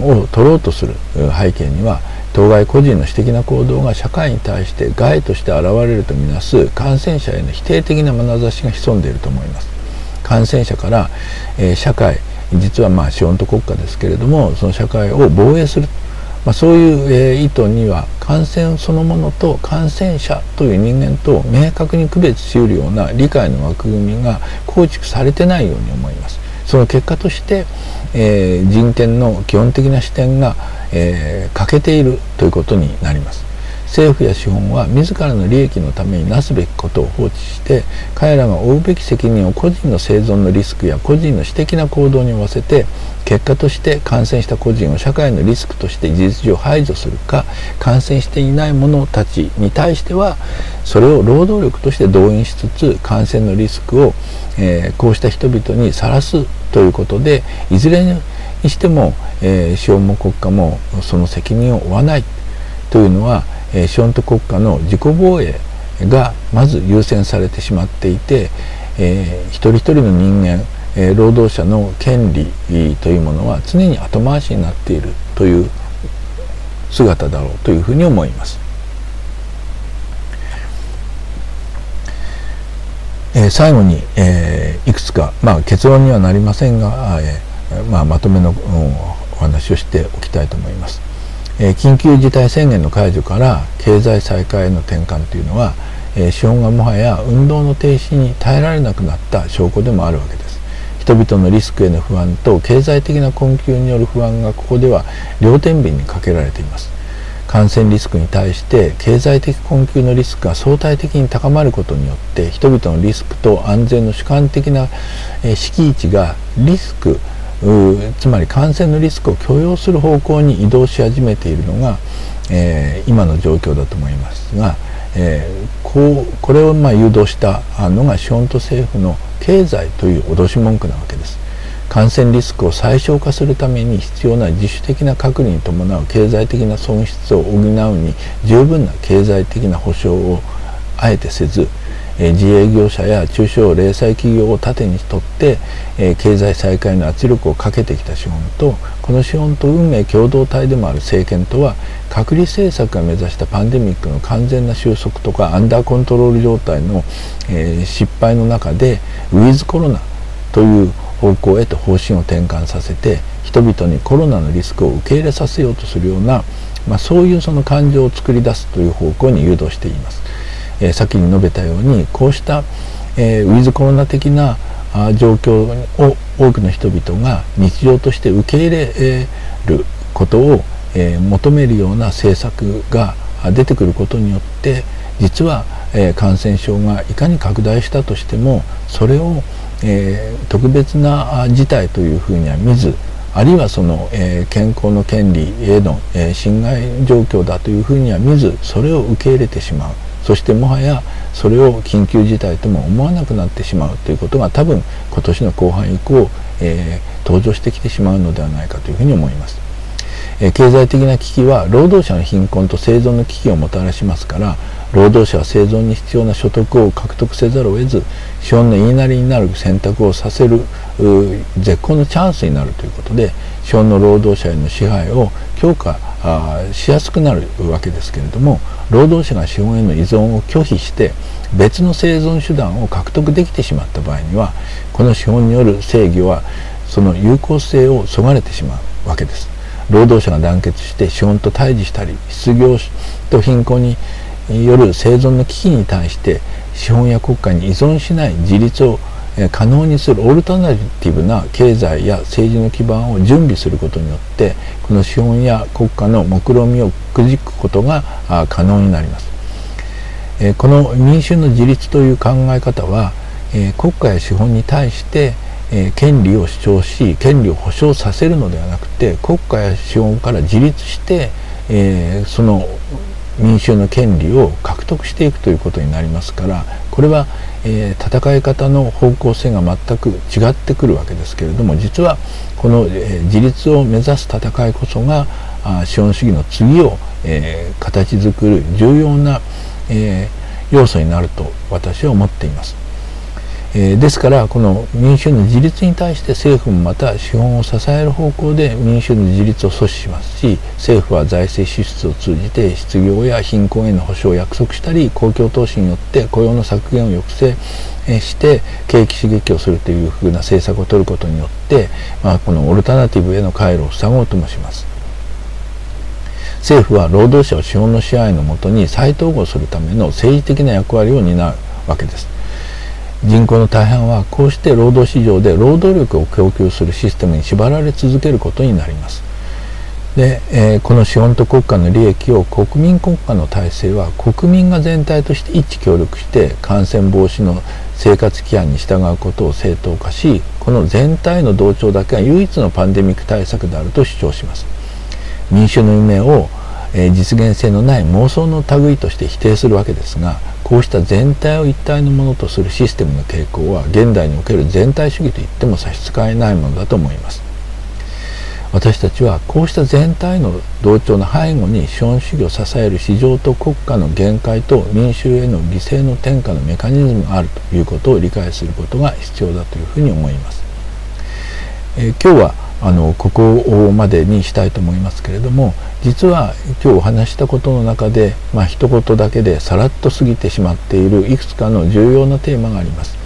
を取ろうとする背景には当該個人の私的な行動が社会に対して害として現れるとみなす感染者への否定的な眼差しが潜んでいると思います。感染者から、えー、社会実はまあ資本と国家ですけれどもその社会を防衛する、まあ、そういう、えー、意図には感染そのものと感染者という人間と明確に区別しうるような理解の枠組みが構築されてないように思います。その結果として、えー、人権の基本的な視点が、えー、欠けているということになります。政府や資本は自らの利益のためになすべきことを放置して彼らが負うべき責任を個人の生存のリスクや個人の私的な行動に負わせて結果として感染した個人を社会のリスクとして事実上排除するか感染していない者たちに対してはそれを労働力として動員しつつ感染のリスクを、えー、こうした人々にさらすということでいずれににしても、えー、資本も国家もその責任を負わないというのはえー、資本と国家の自己防衛がまず優先されてしまっていて、えー、一人一人の人間、えー、労働者の権利というものは常に後回しになっているという姿だろうというふうに思います。えー、最後に、えー、いくつか、まあ、結論にはなりませんが、えーまあ、まとめのお話をしておきたいと思います。え緊急事態宣言の解除から経済再開への転換というのは、え資本がもはや運動の停止に耐えられなくなった証拠でもあるわけです人々のリスクへの不安と経済的な困窮による不安がここでは両天秤にかけられています感染リスクに対して経済的困窮のリスクが相対的に高まることによって人々のリスクと安全の主観的な、え敷地がリスクつまり感染のリスクを許容する方向に移動し始めているのが、えー、今の状況だと思いますが、えー、こうこれをまあ誘導したのが資本と政府の経済という脅し文句なわけです。感染リスクを最小化するために必要な自主的な隔離に伴う経済的な損失を補うに十分な経済的な保障をあえてせずえ自営業者や中小零細企業を盾にとって、え経済再開の圧力をかけてきた資本とこの資本と運命共同体でもある政権とは隔離政策が目指したパンデミックの完全な収束とかアンダーコントロール状態の、え失敗の中でウィズコロナという方向へと方針を転換させて人々にコロナのリスクを受け入れさせようとするような、まあ、そういうその感情を作り出すという方向に誘導しています。え、先に述べたようにこうした、え、ウィズコロナ的なあ状況を多くの人々が日常として受け入れることを、え、求めるような政策が出てくることによって実は、え、感染症がいかに拡大したとしてもそれを、え、特別な事態というふうには見ずあるいはその、え、健康の権利への、え、侵害状況だというふうには見ずそれを受け入れてしまう。そしてもはやそれを緊急事態とも思わなくなってしまうということが多分今年の後半以降、えー、登場してきてしまうのではないかというふうに思います。えー、経済的な危機は労働者の貧困と生存の危機をもたらしますから労働者は生存に必要な所得を獲得せざるを得ず資本の言いなりになる選択をさせる絶好のチャンスになるということで資本の労働者への支配を強化しやすくなるわけですけれども労働者が資本への依存を拒否して別の生存手段を獲得できてしまった場合にはこの資本による制御はその有効性をそがれてしまうわけです。労働者が団結して資本と対峙したり失業と貧困にによる生存の危機に対して資本や国家に依存しない自立を可能にするオルタナティブな経済や政治の基盤を準備することによってこの資本や国家の目論見をくじくことが可能になります。この民衆の自立という考え方は国家や資本に対して権利を主張し権利を保障させるのではなくて国家や資本から自立してその民衆の権利を獲得していくということになりますからこれは、えー、戦い方の方向性が全く違ってくるわけですけれども実はこの、えー、自立を目指す戦いこそがあ資本主義の次を、えー、形作る重要な、え要素になると私は思っています。えー、ですからこの民衆の自立に対して政府もまた資本を支える方向で民衆の自立を阻止しますし政府は財政支出を通じて失業や貧困への保障を約束したり公共投資によって雇用の削減を抑制して景気刺激をするというふうな政策を取ることによって、まあ、このオルタナティブへの回路を塞ごうともします。政府は労働者を資本の支配のもとに再統合するための政治的な役割を担うわけです。人口の大半はこうして労働市場で労働力を供給するシステムに縛られ続けることになります。で、えー、この資本と国家の利益を国民国家の体制は国民が全体として一致協力して感染防止の生活規範に従うことを正当化しこの全体の同調だけが唯一のパンデミック対策であると主張します民主の夢をえ実現性のない妄想の類として否定するわけですがこうした全体を一体のものとするシステムの傾向は現代における全体主義といっても差し支えないものだと思います。私たちはこうした全体の同調の背後に資本主義を支える市場と国家の限界と民衆への犠牲の転嫁のメカニズムがあるということを理解することが必要だというふうに思います、え今日はあのここまでにしたいと思いますけれども実は今日お話したことの中で、まあ一言だけでさらっと過ぎてしまっているいくつかの重要なテーマがあります。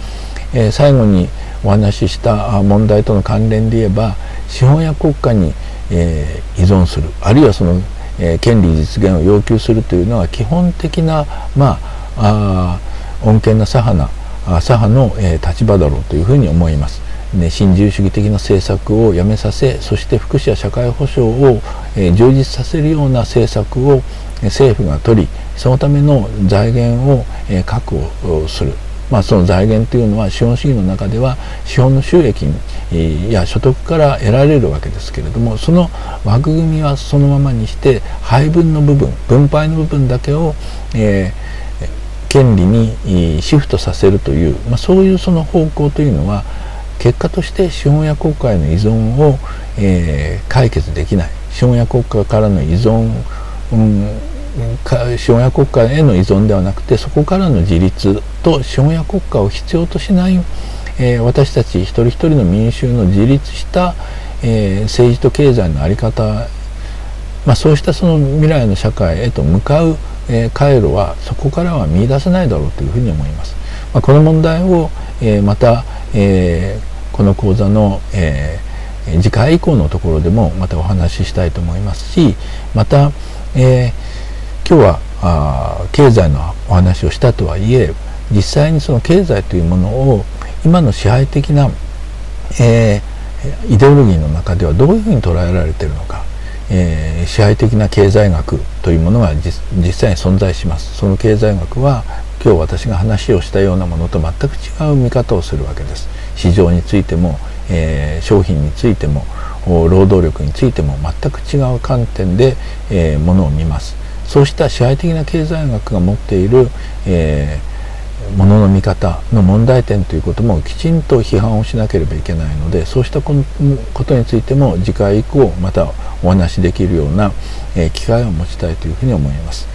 えー、最後にお話しした問題との関連で言えば資本や国家に、えー、依存するあるいはその、えー、権利実現を要求するというのは基本的な、まあ、あ穏健な左派な左派の、えー、立場だろうというふうに思います。ね、新自由主義的な政策をやめさせそして福祉や社会保障を、えー、充実させるような政策を政府が取りそのための財源を、えー、確保する、まあ、その財源というのは資本主義の中では資本の収益や所得から得られるわけですけれどもその枠組みはそのままにして配分の部分分配の部分だけを、えー、権利にシフトさせるという、まあ、そういうその方向というのは結果として資本や国家への依存を、えー、解決できない資本や国家からの依存、うん、資本や国家への依存ではなくてそこからの自立と資本や国家を必要としない、えー、私たち一人一人の民衆の自立した、えー、政治と経済の在り方、まあ、そうしたその未来の社会へと向かう、えー、回路はそこからは見いだせないだろうというふうに思います。まあ、この問題を、え、また、えーこの講座の、え、次回以降のところでもまたお話ししたいと思いますしまた、え、今日は経済のお話をしたとはいえ実際にその経済というものを今の支配的な、えー、イデオロギーの中ではどういうふうに捉えられているのか、えー、支配的な経済学というものが実際に存在します。その経済学は今日私が話をしたようなものと全く違う見方をするわけです。市場についても、えー、商品についても労働力についても全く違う観点で、えー、ものを見ます。そうした支配的な経済学が持っている、えー、ものの見方の問題点ということもきちんと批判をしなければいけないのでそうしたことについても次回以降またお話しできるような、え、機会を持ちたいというふうに思います、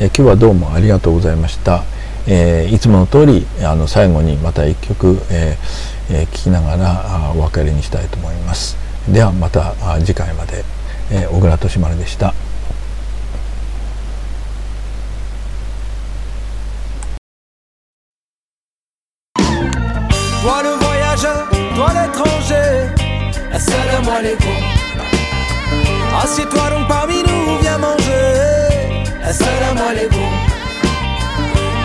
え、今日はどうもありがとうございました、えー、いつもの通りあの最後にまた一曲、えーえー、聞きながらお別れにしたいと思いますではまた次回まで、えー、小倉俊丸でした Assieds-toi donc parmi nous, viens manger. Assalamu alaikum.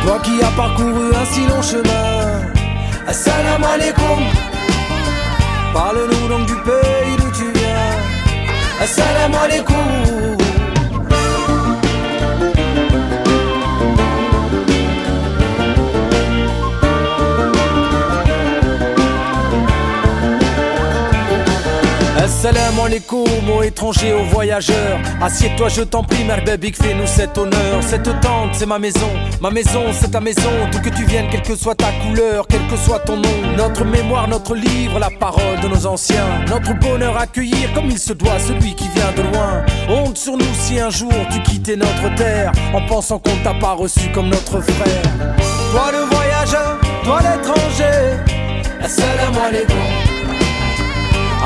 Toi qui as parcouru un si long chemin. Assalamu alaikum. Parle-nous donc du pays d'où tu viens. Assalamu alaikum. Assalamu alaikum aux étrangers, aux voyageurs. Assieds-toi, je t'en prie, mère baby, fais-nous cet honneur. Cette tente, c'est ma maison. Ma maison, c'est ta maison. D'où que tu viennes, quelle que soit ta couleur, quel que soit ton nom. Notre mémoire, notre livre, la parole de nos anciens. Notre bonheur accueillir comme il se doit celui qui vient de loin. Honte sur nous si un jour tu quittais notre terre en pensant qu'on t'a pas reçu comme notre frère. Toi le voyageur, toi l'étranger. Assalamu alaikum.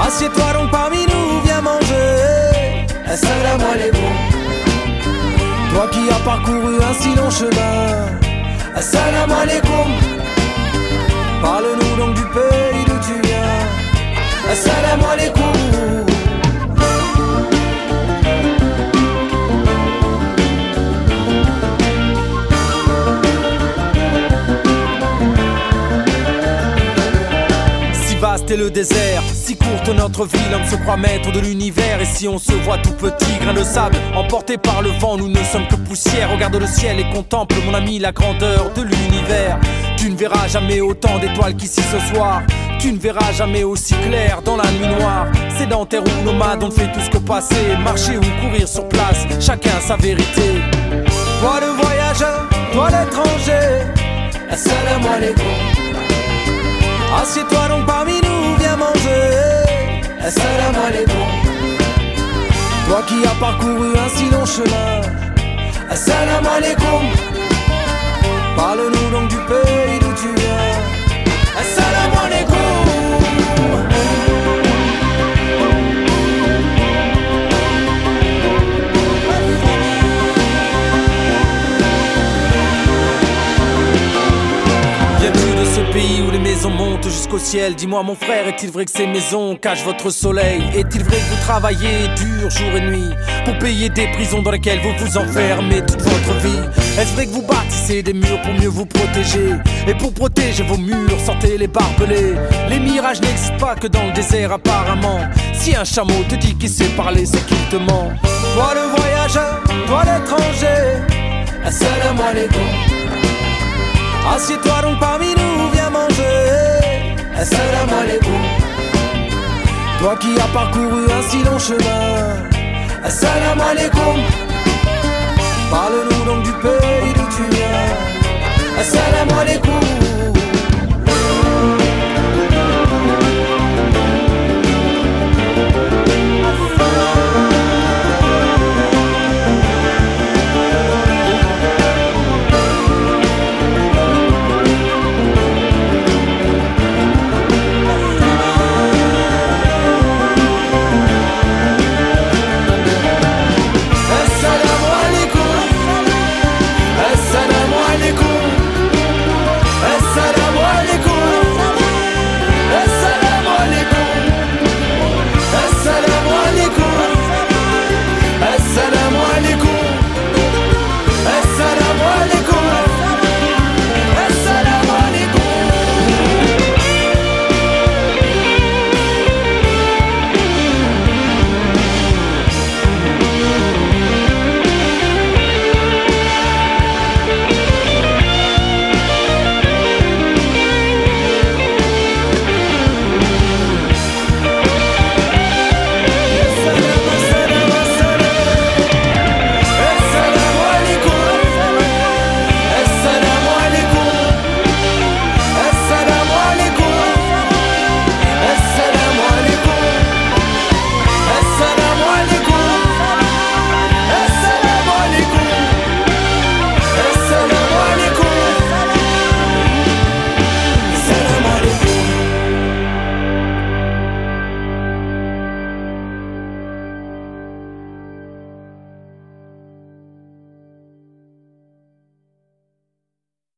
Assieds-toi donc parmi nous, viens manger. Un seul. Toi qui as parcouru un si long chemin. Un seul. Parle-nous donc du pays d'où tu viens. Un seul. Est le désert, si courte notre vie, l'homme se croit maître de l'univers. Et si on se voit tout petit, grain de sable, emporté par le vent, nous ne sommes que poussière. Regarde le ciel et contemple, mon ami, la grandeur de l'univers. Tu ne verras jamais autant d'étoiles qu'ici ce soir. Tu ne verras jamais aussi clair dans la nuit noire. Sédentaire ou nomade, on fait tout ce que passer. Marcher ou courir sur place, chacun sa vérité. Toi le voyageur, toi l'étranger. Assalamu alaikum. Assieds-toi donc parmi nous, viens Assalamu alaikum. Toi qui as parcouru un si long chemin. Assalamu alaikum. Parle-nous donc du pays d'où tu viens. Assalamu alaikum. Où les maisons montent jusqu'au ciel. Dis-moi mon frère, est-il vrai que ces maisons cachent votre soleil? Est-il vrai que vous travaillez dur jour et nuit Pour payer des prisons dans lesquelles vous vous enfermez toute votre vie? Est-ce vrai que vous bâtissez des murs pour mieux vous protéger Et pour protéger vos murs, sortez les barbelés. Les mirages n'existent pas que dans le désert apparemment. Si un chameau te dit qu'il sait parler, c'est qu'il te ment. Toi le voyageur, toi l'étranger Assalamu alaikum Assieds-toi donc parmi nous, manger. Assalamu alaikum. Toi qui as parcouru un si long chemin. Assalamu alaikum. Parle-nous donc du pays d'où tu viens. Assalamu alaikum.